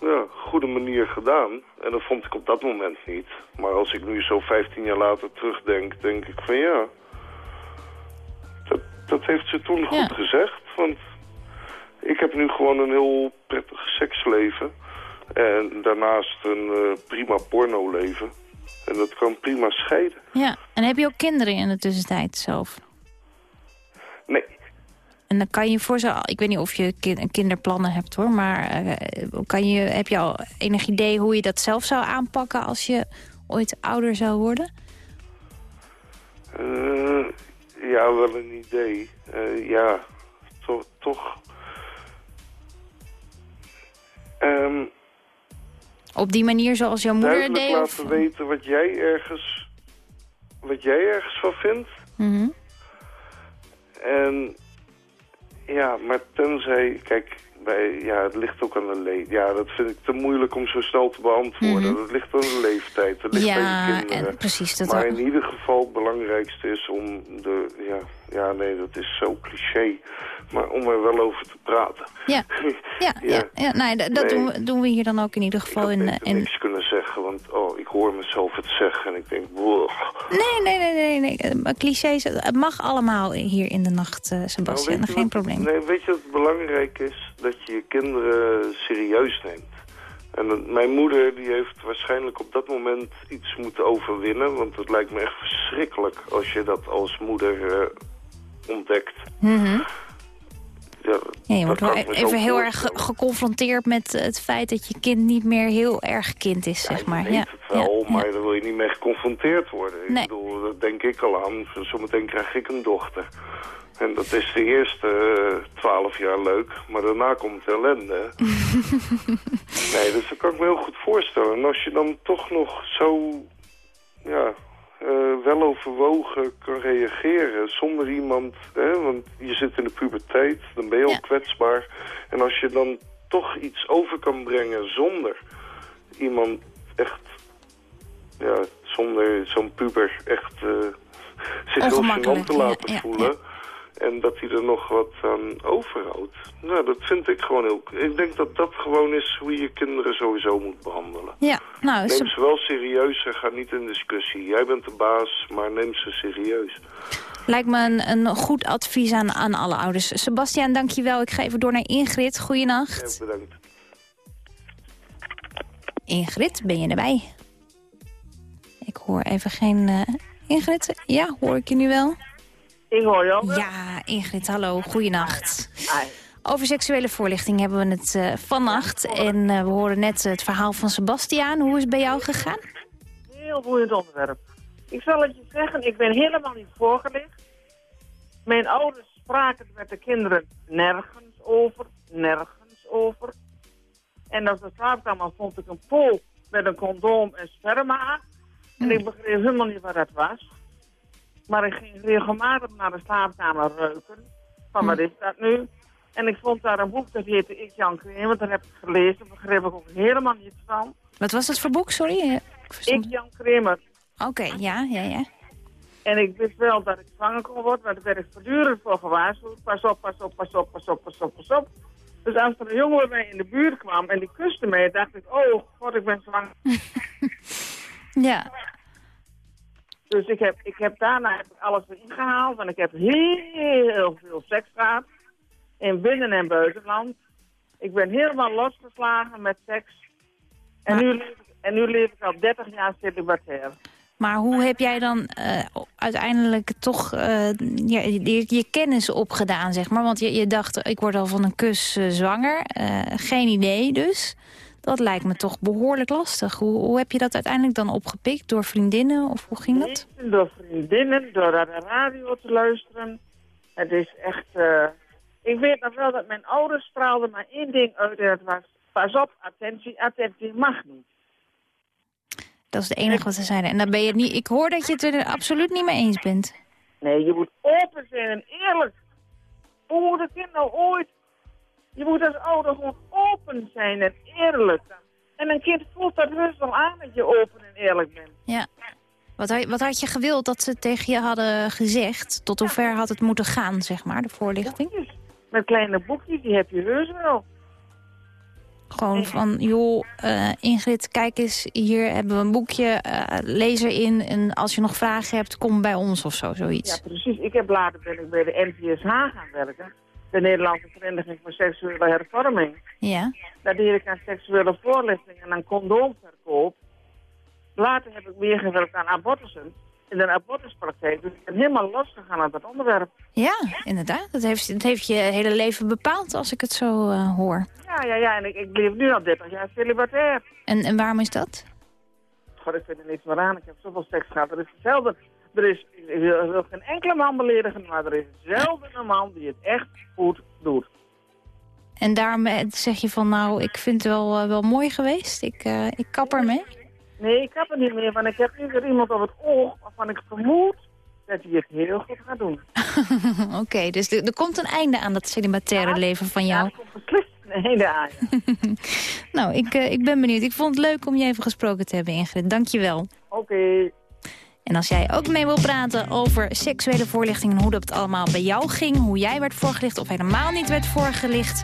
ja, goede manier gedaan. En dat vond ik op dat moment niet. Maar als ik nu zo 15 jaar later terugdenk, denk ik van ja... Dat, dat heeft ze toen ja. goed gezegd, want ik heb nu gewoon een heel prettig seksleven. En daarnaast een uh, prima pornoleven. En dat kan prima scheiden. Ja, en heb je ook kinderen in de tussentijd zelf? Nee. En dan kan je voor zo, ik weet niet of je kinderplannen hebt hoor, maar eh, kan je, heb je al enig idee hoe je dat zelf zou aanpakken als je ooit ouder zou worden? Uh, ja, wel een idee. Ja, toch... toch um, Op die manier zoals jouw moeder deed? laten weten wat jij ergens, wat jij ergens van vindt. Mm En ja, maar tenzij, kijk, bij, ja, het ligt ook aan de leeftijd. Ja, dat vind ik te moeilijk om zo snel te beantwoorden. Dat ligt aan de leeftijd, dat ligt ja, bij je kinderen. En precies, dat maar in ieder geval het belangrijkste is om de, ja, ja, nee, dat is zo cliché. Maar om er wel over te praten. Ja, [laughs] ja, ja. ja, nee, dat nee. Doen, we, doen we hier dan ook in ieder geval. Ik in, in... niks kunnen zeggen, want oh, ik hoor mezelf het zeggen en ik denk... Boah. Nee, nee, nee, nee, nee. Clichés, het mag allemaal hier in de nacht, uh, Sebastian. Nou, Geen wat, probleem. Nee, weet je wat belangrijk is? Dat je je kinderen serieus neemt. En mijn moeder die heeft waarschijnlijk op dat moment iets moeten overwinnen. Want het lijkt me echt verschrikkelijk als je dat als moeder uh, ontdekt. Mm -hmm. Ja, ja, je wordt wel even heel erg geconfronteerd met het feit dat je kind niet meer heel erg kind is, zeg maar. Ja, het wel, maar dan wil je niet meer geconfronteerd worden. Nee. Ik bedoel, dat denk ik al aan. Zometeen krijg ik een dochter. En dat is de eerste twaalf jaar leuk, maar daarna komt ellende. [laughs] nee, dus dat kan ik me heel goed voorstellen. En als je dan toch nog zo, ja, uh, wel overwogen kan reageren zonder iemand, hè, want je zit in de puberteit, dan ben je al kwetsbaar. En als je dan toch iets over kan brengen zonder iemand echt, ja, zonder zo'n puber echt uh, zich heel gênant te laten ja, voelen... En dat hij er nog wat aan overhoudt. Nou, dat vind ik gewoon heel... Ik denk dat dat gewoon is hoe je kinderen sowieso moet behandelen. Ja, nou... Neem ze... ze wel serieus en ga niet in discussie. Jij bent de baas, maar neem ze serieus. Lijkt me een, een goed advies aan, aan alle ouders. Sebastian, dankjewel. Ik ga even door naar Ingrid. Goeienacht. Ja, bedankt. Ingrid, ben je erbij? Ik hoor even geen... Uh... Ingrid? Ja, hoor ik je nu wel? Ik hoor je. Ja, Ingrid, hallo. Goeienacht. Over seksuele voorlichting hebben we het uh, vannacht. En uh, we horen net het verhaal van Sebastiaan. Hoe is het bij jou gegaan? Heel boeiend onderwerp. Ik zal het je zeggen, ik ben helemaal niet voorgelicht. Mijn ouders spraken met de kinderen nergens over. Nergens over. En op de slaapkamer vond ik een pool met een condoom en sperma. En ik begreep helemaal niet wat dat was. Maar ik ging regelmatig naar de slaapkamer reuken. Van wat is dat nu? En ik vond daar een boek, dat heette Ik Jan Kramer. Dat heb ik gelezen, daar begreep ik ook helemaal niets van. Wat was dat voor boek, sorry? Ik Jan Kramer. Oké, ja, ja, ja. En ik wist wel dat ik zwanger kon worden, maar daar werd ik voortdurend voor gewaarschuwd. Pas op, pas op, pas op, pas op, pas op, pas op. Dus als er een jongen bij mij in de buurt kwam en die kuste mij, dacht ik, oh god, ik ben zwanger. [laughs] ja. Dus ik heb, ik heb daarna heb ik alles erin gehaald. En ik heb heel veel seks gehad. In binnen- en buitenland. Ik ben helemaal losgeslagen met seks. En, nu, leef ik, en nu leef ik al 30 jaar celibatair. Maar hoe heb jij dan uh, uiteindelijk toch uh, je, je, je, kennis opgedaan, zeg maar? Want je, je dacht, ik word al van een kus uh, zwanger. geen idee dus. Dat lijkt me toch behoorlijk lastig. Hoe, hoe heb je dat uiteindelijk dan opgepikt? Door vriendinnen of hoe ging dat? Door vriendinnen, door naar de radio te luisteren. Het is echt... Uh, ik weet nog wel dat mijn ouders straalden maar één ding uit en het was... Pas op, attentie, attentie mag niet. Dat is het enige wat ze zeiden. En dan ben je het niet... Ik hoor dat je het er absoluut niet mee eens bent. Nee, je moet open zijn en eerlijk. Hoe moet het kind nou ooit je moet als ouder gewoon open zijn en eerlijk. En een kind voelt dat heus wel aan dat je open en eerlijk bent. Ja. Wat had, wat had je gewild dat ze tegen je hadden gezegd? Tot hoe ver had het moeten gaan, zeg maar, de voorlichting? Boekjes. Met kleine boekjes, die heb je heus wel. Gewoon van, joh, uh, Ingrid, kijk eens, hier hebben we een boekje, uh, lees erin. En als je nog vragen hebt, kom bij ons of zo, zoiets. Ja, precies. Ik heb later ben ik bij de NVSH gaan werken de Nederlandse Vereniging voor Seksuele Hervorming. Ja. Daar deed ik aan seksuele voorlichting en aan condoomverkoop. Later heb ik meer gewerkt aan abortussen. In de abortuspraktijk. Dus ik ben helemaal losgegaan aan dat onderwerp. Ja, inderdaad. Dat heeft, dat heeft je hele leven bepaald als ik het zo uh, hoor. Ja, ja, ja. En ik, ik leef nu al 30 jaar celibatair. En, en waarom is dat? God, ik vind er niks meer aan. Ik heb zoveel seks gehad. Er is hetzelfde. Er is, geen enkele man beledigen, maar er is zelden een man die het echt goed doet. En daarom zeg je van, nou, ik vind het wel, uh, wel mooi geweest. Ik, uh, ik kap ermee. Nee, ik kap er niet meer, want ik heb nu weer iemand op het oog waarvan ik vermoed dat hij het heel goed gaat doen. [laughs] Oké, okay, dus er, er, komt een einde aan dat celibataire ja, leven van jou. Ja, er komt beslist een einde aan. [laughs] nou, ik, uh, ik ben benieuwd. Ik vond het leuk om je even gesproken te hebben, Ingrid. Dank je wel. Oké. Okay. En als jij ook mee wil praten over seksuele voorlichting... en hoe dat allemaal bij jou ging, hoe jij werd voorgelicht... of helemaal niet werd voorgelicht...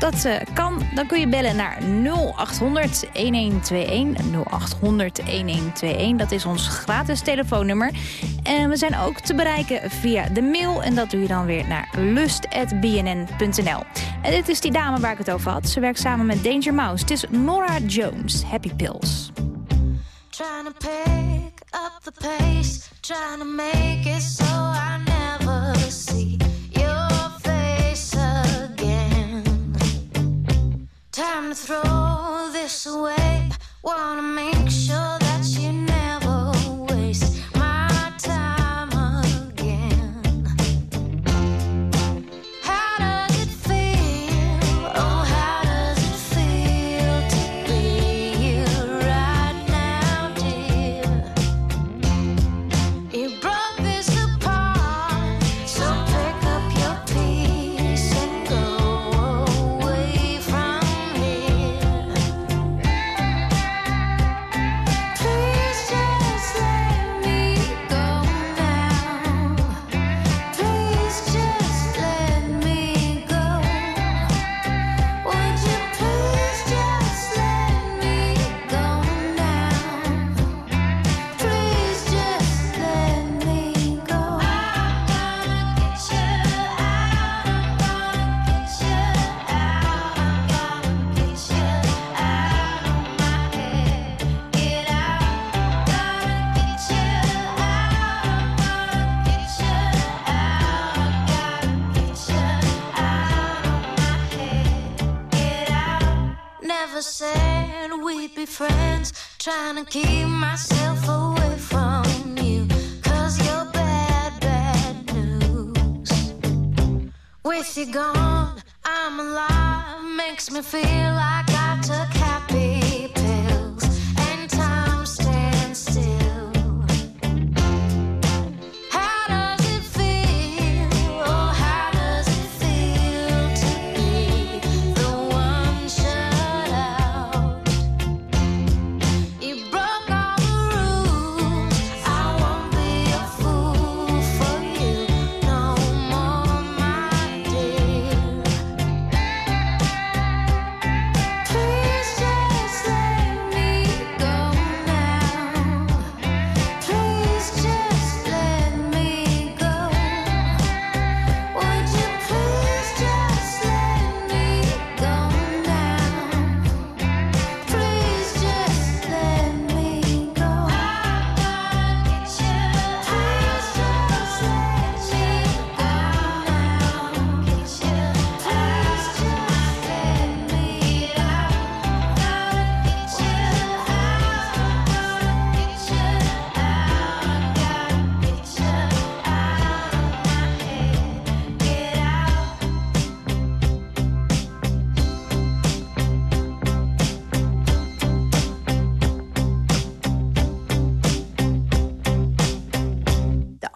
Dat uh, kan, dan kun je bellen naar 0800 1121. 0800 1121, dat is ons gratis telefoonnummer. En we zijn ook te bereiken via de mail. En dat doe je dan weer naar lust.bnn.nl. En dit is die dame waar ik het over had. Ze werkt samen met Danger Mouse. Het is Nora Jones, Happy Pills. Trying to pick up the pace, trying to make it so I never see your face again. Time to throw this away, wanna make sure Trying to keep myself away from you. Cause you're bad, bad news. With you gone, I'm alive. Makes me feel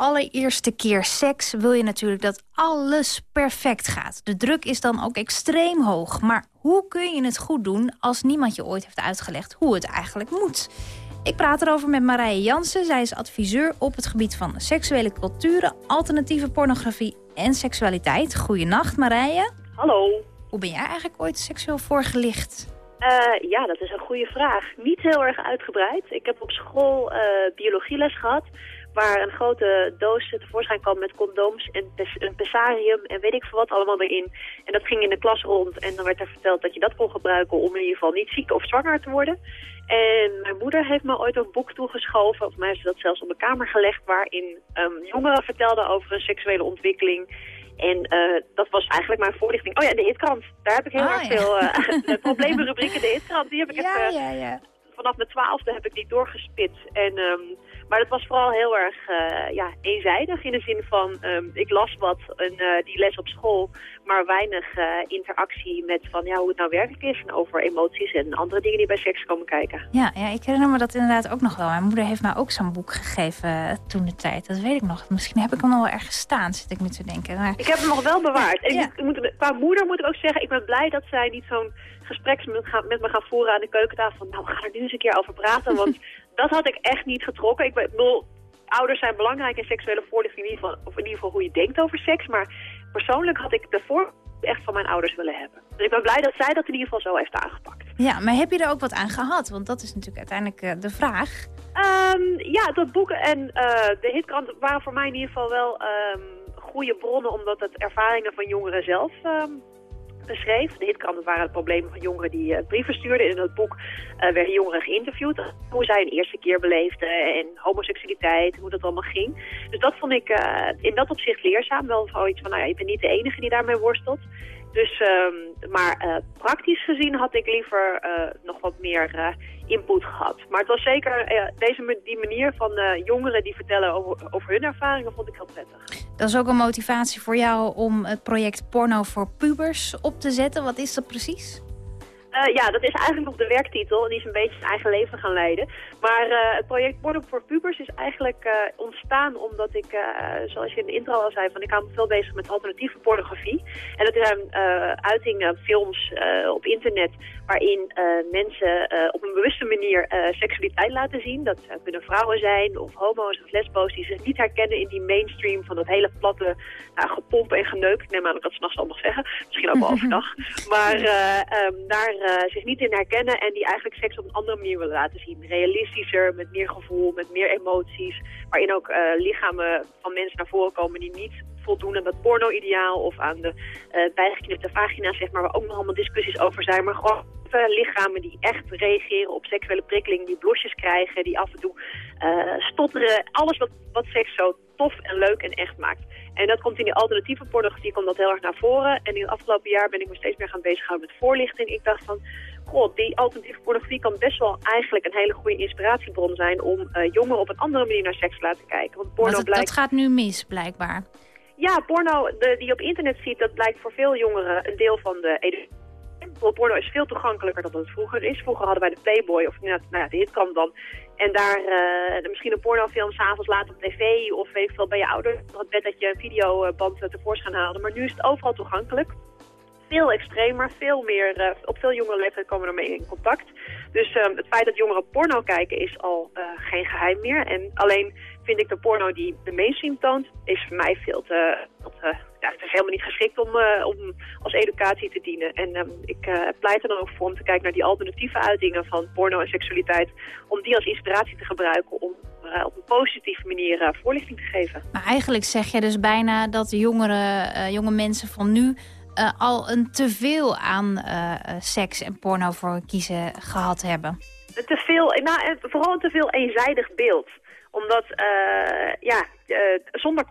allereerste keer seks wil je natuurlijk dat alles perfect gaat. De druk is dan ook extreem hoog. Maar hoe kun je het goed doen als niemand je ooit heeft uitgelegd hoe het eigenlijk moet? Ik praat erover met Marije Jansen. Zij is adviseur op het gebied van seksuele culturen, alternatieve pornografie en seksualiteit. Goedenacht Marije. Hallo. Hoe ben jij eigenlijk ooit seksueel voorgelicht? Eh, ja, dat is een goede vraag. Niet heel erg uitgebreid. Ik heb op school eh, biologieles gehad. Waar een grote doos tevoorschijn kwam met condooms en een pessarium en weet ik veel wat allemaal erin. En dat ging in de klas rond en dan werd er verteld dat je dat kon gebruiken om in ieder geval niet ziek of zwanger te worden. En mijn moeder heeft me ooit een boek toegeschoven, of mij heeft ze dat zelfs op mijn kamer gelegd, waarin um, jongeren vertelden over een seksuele ontwikkeling. En uh, dat was eigenlijk mijn voorlichting. Oh ja, de hitkrant. Daar heb ik heel ah, erg veel uh, [laughs] de probleemrubrieken, de hitkrant. Die heb ik ja, ja, ja. Vanaf mijn twaalfde heb ik die doorgespit. En um, maar het was vooral heel erg uh, ja, eenzijdig in de zin van, um, ik las wat, en, uh, die les op school, maar weinig uh, interactie met van, ja, hoe het nou werkelijk is en over emoties en andere dingen die bij seks komen kijken. Ja, ja ik herinner me dat inderdaad ook nog wel. Mijn moeder heeft mij ook zo'n boek gegeven toen de tijd. Dat weet ik nog. Misschien heb ik hem nog wel ergens staan, zit ik nu te denken. Maar... Ik heb hem nog wel bewaard. En ja. ik moet, qua moeder moet ik ook zeggen, ik ben blij dat zij niet zo'n gesprek met, me gaan voeren aan de keukentafel. nou, we gaan er nu eens een keer over praten, want [laughs] dat had ik echt niet getrokken. Ik bedoel, ouders zijn belangrijk in seksuele voorlichting, in ieder geval, of in ieder geval hoe je denkt over seks. Maar persoonlijk had ik de echt van mijn ouders willen hebben. Dus ik ben blij dat zij dat in ieder geval zo heeft aangepakt. Ja, maar heb je er ook wat aan gehad? Want dat is natuurlijk uiteindelijk uh, de vraag. Um, ja, dat boeken en uh, de hitkrant waren voor mij in ieder geval wel um, goede bronnen... omdat het ervaringen van jongeren zelf um, beschreef. De hitkranten waren het probleem van jongeren die uh, brieven stuurden. In het boek uh, werden jongeren geïnterviewd. Hoe zij een eerste keer beleefden en homoseksualiteit, hoe dat allemaal ging. Dus dat vond ik uh, in dat opzicht leerzaam. Wel zoiets van, nou ja, je bent niet de enige die daarmee worstelt. Dus, um, maar uh, praktisch gezien had ik liever uh, nog wat meer uh, input gehad. Maar het was zeker deze, die manier van jongeren die vertellen over, over hun ervaringen vond ik heel prettig. Dat is ook een motivatie voor jou om het project Porno voor Pubers op te zetten. Wat is dat precies? Uh, ja, dat is eigenlijk nog de werktitel. En die is een beetje zijn eigen leven gaan leiden. Maar uh, het project Porno voor Pubers is eigenlijk uh, ontstaan omdat ik, zoals je in de intro al zei, van ik hou me veel bezig met alternatieve pornografie. En dat zijn uitingen, films op internet waarin mensen op een bewuste manier seksualiteit laten zien. Dat kunnen vrouwen zijn of homo's of lesbo's die zich niet herkennen in die mainstream van dat hele platte nou, gepomp en geneuk. Ik neem aan dat ik dat s'nachts al mag zeggen. Misschien ook wel [laughs] overdag. Maar um, daar zich niet in herkennen en die eigenlijk seks op een andere manier willen laten zien. Realistischer, met meer gevoel, met meer emoties. Waarin ook uh, lichamen van mensen naar voren komen die niet voldoen aan dat porno-ideaal of aan de uh, bijgeknipte vagina, zeg maar, waar ook nog allemaal discussies over zijn. Maar gewoon lichamen die echt reageren op seksuele prikkeling, die blosjes krijgen, die af en toe uh, stotteren. Alles wat, wat seks zo tof en leuk en echt maakt. En dat komt in die alternatieve pornografie komt dat heel erg naar voren. En in het afgelopen jaar ben ik me steeds meer gaan bezighouden met voorlichting. Ik dacht van, god, die alternatieve pornografie kan best wel eigenlijk een hele goede inspiratiebron zijn om uh, jongeren op een andere manier naar seks te laten kijken. Want porno dat, blijkt... dat gaat nu mis, blijkbaar. Ja, porno de, die je op internet ziet, dat blijkt voor veel jongeren een deel van de educatie porno is veel toegankelijker dan het vroeger is. Vroeger hadden wij de Playboy of nou ja, de hitkrant dan. En daar uh, misschien een pornofilm s'avonds laat op tv of weet veel bij je ouder. Het bed dat je een videoband tevoorschijn haalde. Maar nu is het overal toegankelijk. Veel extremer, veel meer, uh, op veel jongere leeftijd komen we ermee in contact. Dus um, het feit dat jongeren porno kijken is al geen geheim meer. En alleen vind ik de porno die de mainstream toont, is voor mij veel te... te ja, het is helemaal niet geschikt om, uh, om als educatie te dienen. En um, ik uh, pleit er dan ook voor om te kijken naar die alternatieve uitingen van porno en seksualiteit. Om die als inspiratie te gebruiken om uh, op een positieve manier voorlichting te geven. Maar eigenlijk zeg je dus bijna dat jongere, jonge mensen van nu al een teveel aan seks en porno voor kiezen gehad hebben. Te veel, nou, vooral een te veel eenzijdig beeld omdat, uh, ja, uh, zonder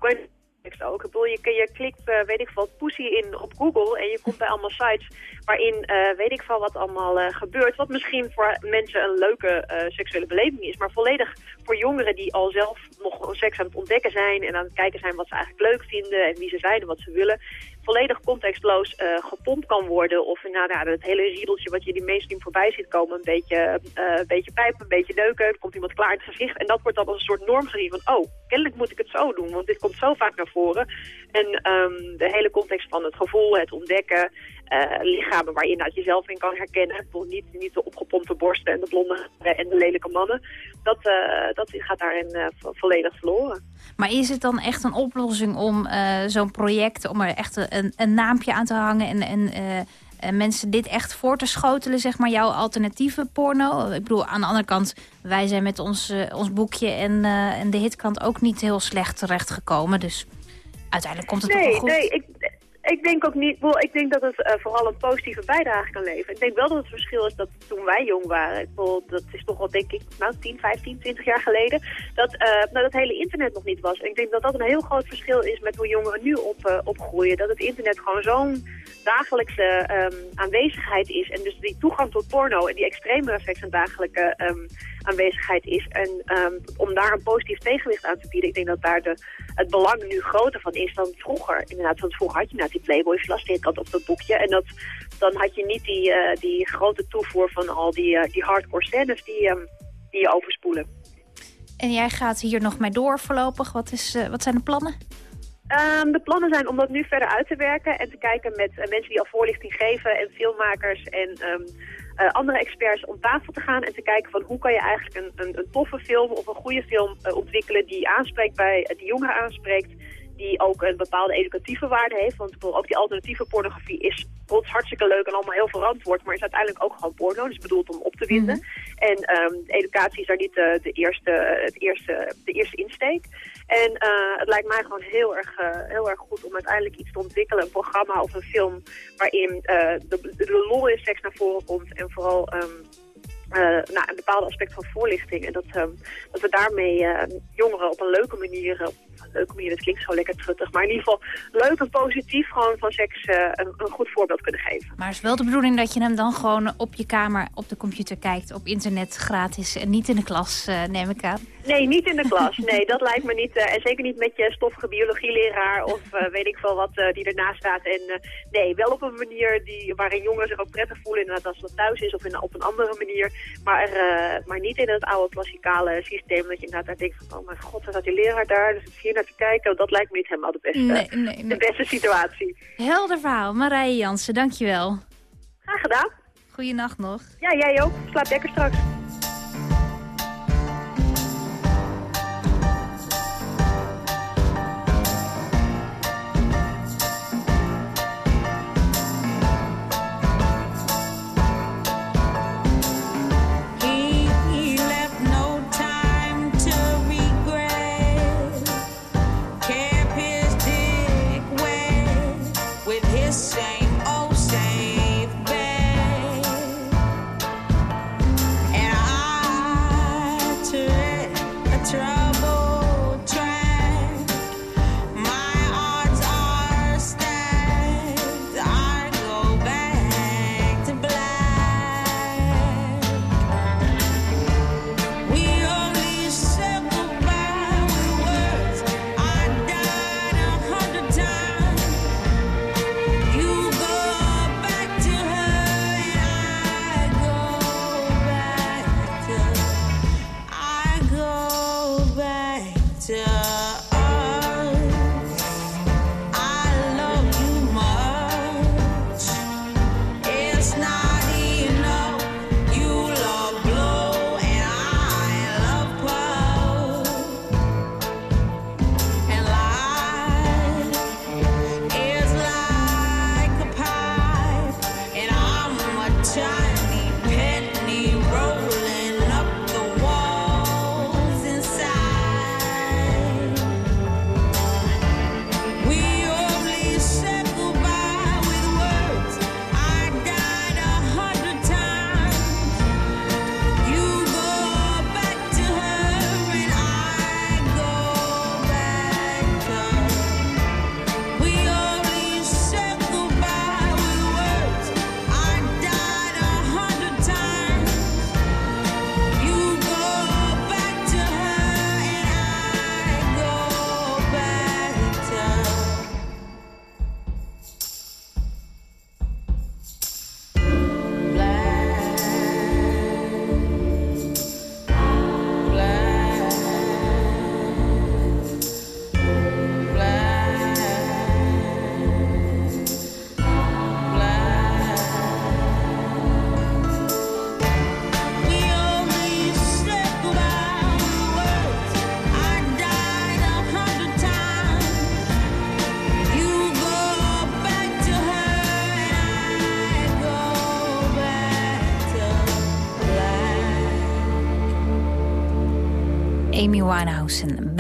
ook. Ik bedoel, je, je klikt, uh, weet ik veel, pussy in op Google en je komt bij allemaal sites waarin, weet ik veel wat allemaal gebeurt. Wat misschien voor mensen een leuke seksuele beleving is, maar volledig voor jongeren die al zelf nog seks aan het ontdekken zijn en aan het kijken zijn wat ze eigenlijk leuk vinden en wie ze zijn en wat ze willen volledig contextloos uh, gepompt kan worden. Of nou, nou, het hele riedeltje wat je die mainstream voorbij ziet komen. Een beetje, uh, een beetje pijpen, een beetje neuken. Komt iemand klaar in het gezicht. En dat wordt dan als een soort norm gezien van... oh, kennelijk moet ik het zo doen. Want dit komt zo vaak naar voren. En um, de hele context van het gevoel, het ontdekken... Uh, lichamen waar je nou jezelf in kan herkennen. Niet, niet de opgepompte borsten en de blonde en de lelijke mannen. Dat, uh, dat gaat daarin volledig verloren. Maar is het dan echt een oplossing om zo'n project, om er echt een, een naampje aan te hangen en, en eh, mensen dit echt voor te schotelen, zeg maar, jouw alternatieve porno? Ik bedoel, aan de andere kant, wij zijn met ons, eh, ons boekje en, eh, en de hitkant ook niet heel slecht terechtgekomen. Dus uiteindelijk komt het nee, toch wel goed. Nee, ik, ik denk ook niet. Ik denk dat het eh, vooral een positieve bijdrage kan leveren. Ik denk wel dat het verschil is dat toen wij jong waren, dat is toch wel denk ik nou 10, 15, 20 jaar geleden, dat eh, nou, dat hele internet nog niet was. En ik denk dat dat een heel groot verschil is met hoe jongeren nu op, eh, opgroeien. Dat het internet gewoon zo'n dagelijkse ehm, aanwezigheid is. En dus die toegang tot porno en die extreme seks en dagelijke ehm, aanwezigheid is. En ehm, om daar een positief tegenwicht aan te bieden, ik denk dat daar de, het belang nu groter van is dan vroeger. Inderdaad, want vroeger had je nou die Playboy Vlastheetkant op dat boekje. En dat, dan had je niet die, eh, die grote toevoer van al die, eh, die hardcore scènes die, ehm, die je overspoelen. En jij gaat hier nog mee door voorlopig. Wat, is, eh, wat zijn de plannen? Ehm, de plannen zijn om dat nu verder uit te werken en te kijken met mensen die al voorlichting geven en filmmakers en eh, andere experts om tafel te gaan en te kijken van hoe kan je eigenlijk een, een, een toffe film of een goede film eh, ontwikkelen die aanspreekt bij die jongeren aanspreekt, die ook een bepaalde educatieve waarde heeft. Want bedoel, ook die alternatieve pornografie is plots hartstikke leuk en allemaal heel verantwoord, maar is uiteindelijk ook gewoon porno, dus bedoeld om op te winden. En ehm, educatie is daar niet de, de, eerste, het eerste, de eerste insteek. En eh, het lijkt mij gewoon heel erg, eh, heel erg goed om uiteindelijk iets te ontwikkelen, een programma of een film, waarin eh, de, de, lol in seks naar voren komt en vooral eh, nou, een bepaald aspect van voorlichting. En dat, ehm, dat we daarmee jongeren op een leuke manier, leuke manier, dat klinkt zo lekker truttig, maar in ieder geval leuk en positief gewoon van seks eh, een, een goed voorbeeld kunnen geven. Maar het is wel de bedoeling dat je hem dan gewoon op je kamer, op de computer kijkt, op internet gratis en niet in de klas, eh, neem ik aan. Nee, niet in de klas. [laughs] Nee, dat lijkt me niet. eh, en zeker niet met je stoffige biologieleraar of weet ik veel wat die ernaast staat. En nee, wel op een manier die, waarin jongeren zich ook prettig voelen inderdaad als het thuis is of in, op een andere manier. Maar, maar niet in het oude klassikale systeem dat je inderdaad daar denkt van oh mijn god, wat staat die leraar daar? Dus hier naar te kijken, dat lijkt me niet helemaal de beste, Nee, nee, nee. de beste situatie. Helder verhaal. Marije Jansen, dankjewel. Graag gedaan. Goeienacht nog. Ja, jij ook. Slaap lekker straks.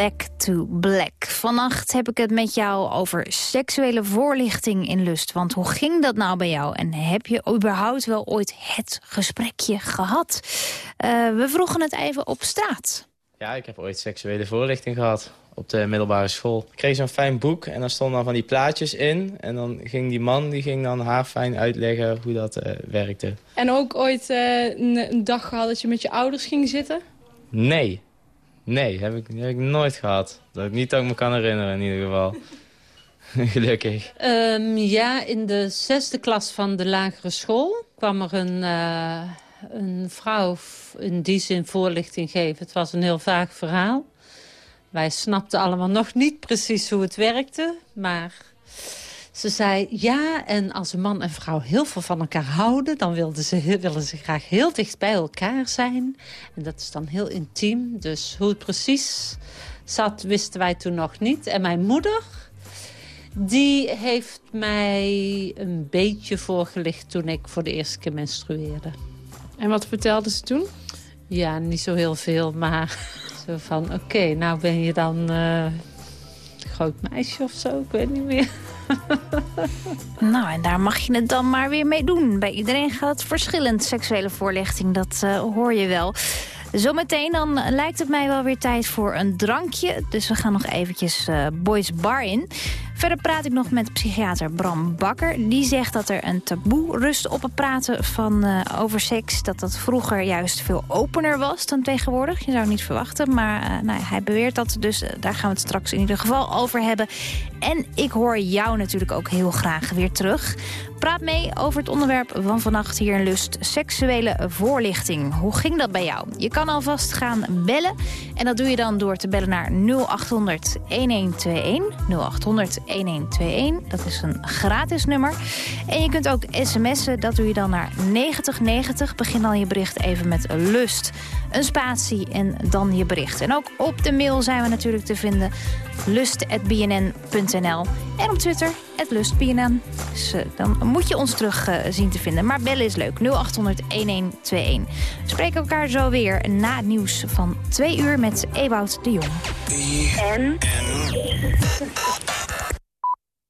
Back to Black. Vannacht heb ik het met jou over seksuele voorlichting in lust. Want hoe ging dat nou bij jou? En heb je überhaupt wel ooit het gesprekje gehad? Eh, we vroegen het even op straat. Ja, ik heb ooit seksuele voorlichting gehad op de middelbare school. Ik kreeg zo'n fijn boek en daar stonden dan van die plaatjes in. En dan ging die man die ging dan haar fijn uitleggen hoe dat eh, werkte. En ook ooit eh, een, een dag gehad dat je met je ouders ging zitten? Nee. Nee, heb ik, heb ik nooit gehad. Dat ik niet dat ik me kan herinneren in ieder geval. [laughs] Gelukkig. Ehm, ja, in de zesde klas van de lagere school kwam er een, eh, een vrouw in die zin voorlichting geven. Het was een heel vaag verhaal. Wij snapten allemaal nog niet precies hoe het werkte, maar ze zei ja, en als een man en vrouw heel veel van elkaar houden... dan wilden ze, willen ze graag heel dicht bij elkaar zijn. En dat is dan heel intiem. Dus hoe het precies zat, wisten wij toen nog niet. En mijn moeder, die heeft mij een beetje voorgelicht... toen ik voor de eerste keer menstrueerde. En wat vertelde ze toen? Ja, niet zo heel veel, maar [laughs] zo van... oké, nou ben je dan eh, groot meisje of zo, ik weet niet meer. [laughs] Nou, en daar mag je het dan maar weer mee doen. Bij iedereen gaat het verschillend, seksuele voorlichting, dat eh, hoor je wel. Zometeen dan lijkt het mij wel weer tijd voor een drankje. Dus we gaan nog eventjes eh, Boys Bar in. Verder praat ik nog met psychiater Bram Bakker. Die zegt dat er een taboe rust op het praten van, eh, over seks. Dat dat vroeger juist veel opener was dan tegenwoordig. Je zou het niet verwachten, maar eh, nou, hij beweert dat. Dus eh, daar gaan we het straks in ieder geval over hebben. En ik hoor jou natuurlijk ook heel graag weer terug. Praat mee over het onderwerp van vannacht hier in Lust. Seksuele voorlichting. Hoe ging dat bij jou? Je kan alvast gaan bellen. En dat doe je dan door te bellen naar 0800 1121. 0800 1121. Dat is een gratis nummer. En je kunt ook sms'en. Dat doe je dan naar 9090. Begin dan je bericht even met Lust. Een spatie en dan je bericht. En ook op de mail zijn we natuurlijk te vinden. lust.bnn.nl En op Twitter, lustbnn. Dus eh, dan moet je ons terug eh, zien te vinden. Maar bellen is leuk. 0800 1121. We spreken elkaar zo weer na het nieuws van twee uur met Ewout de Jong. En?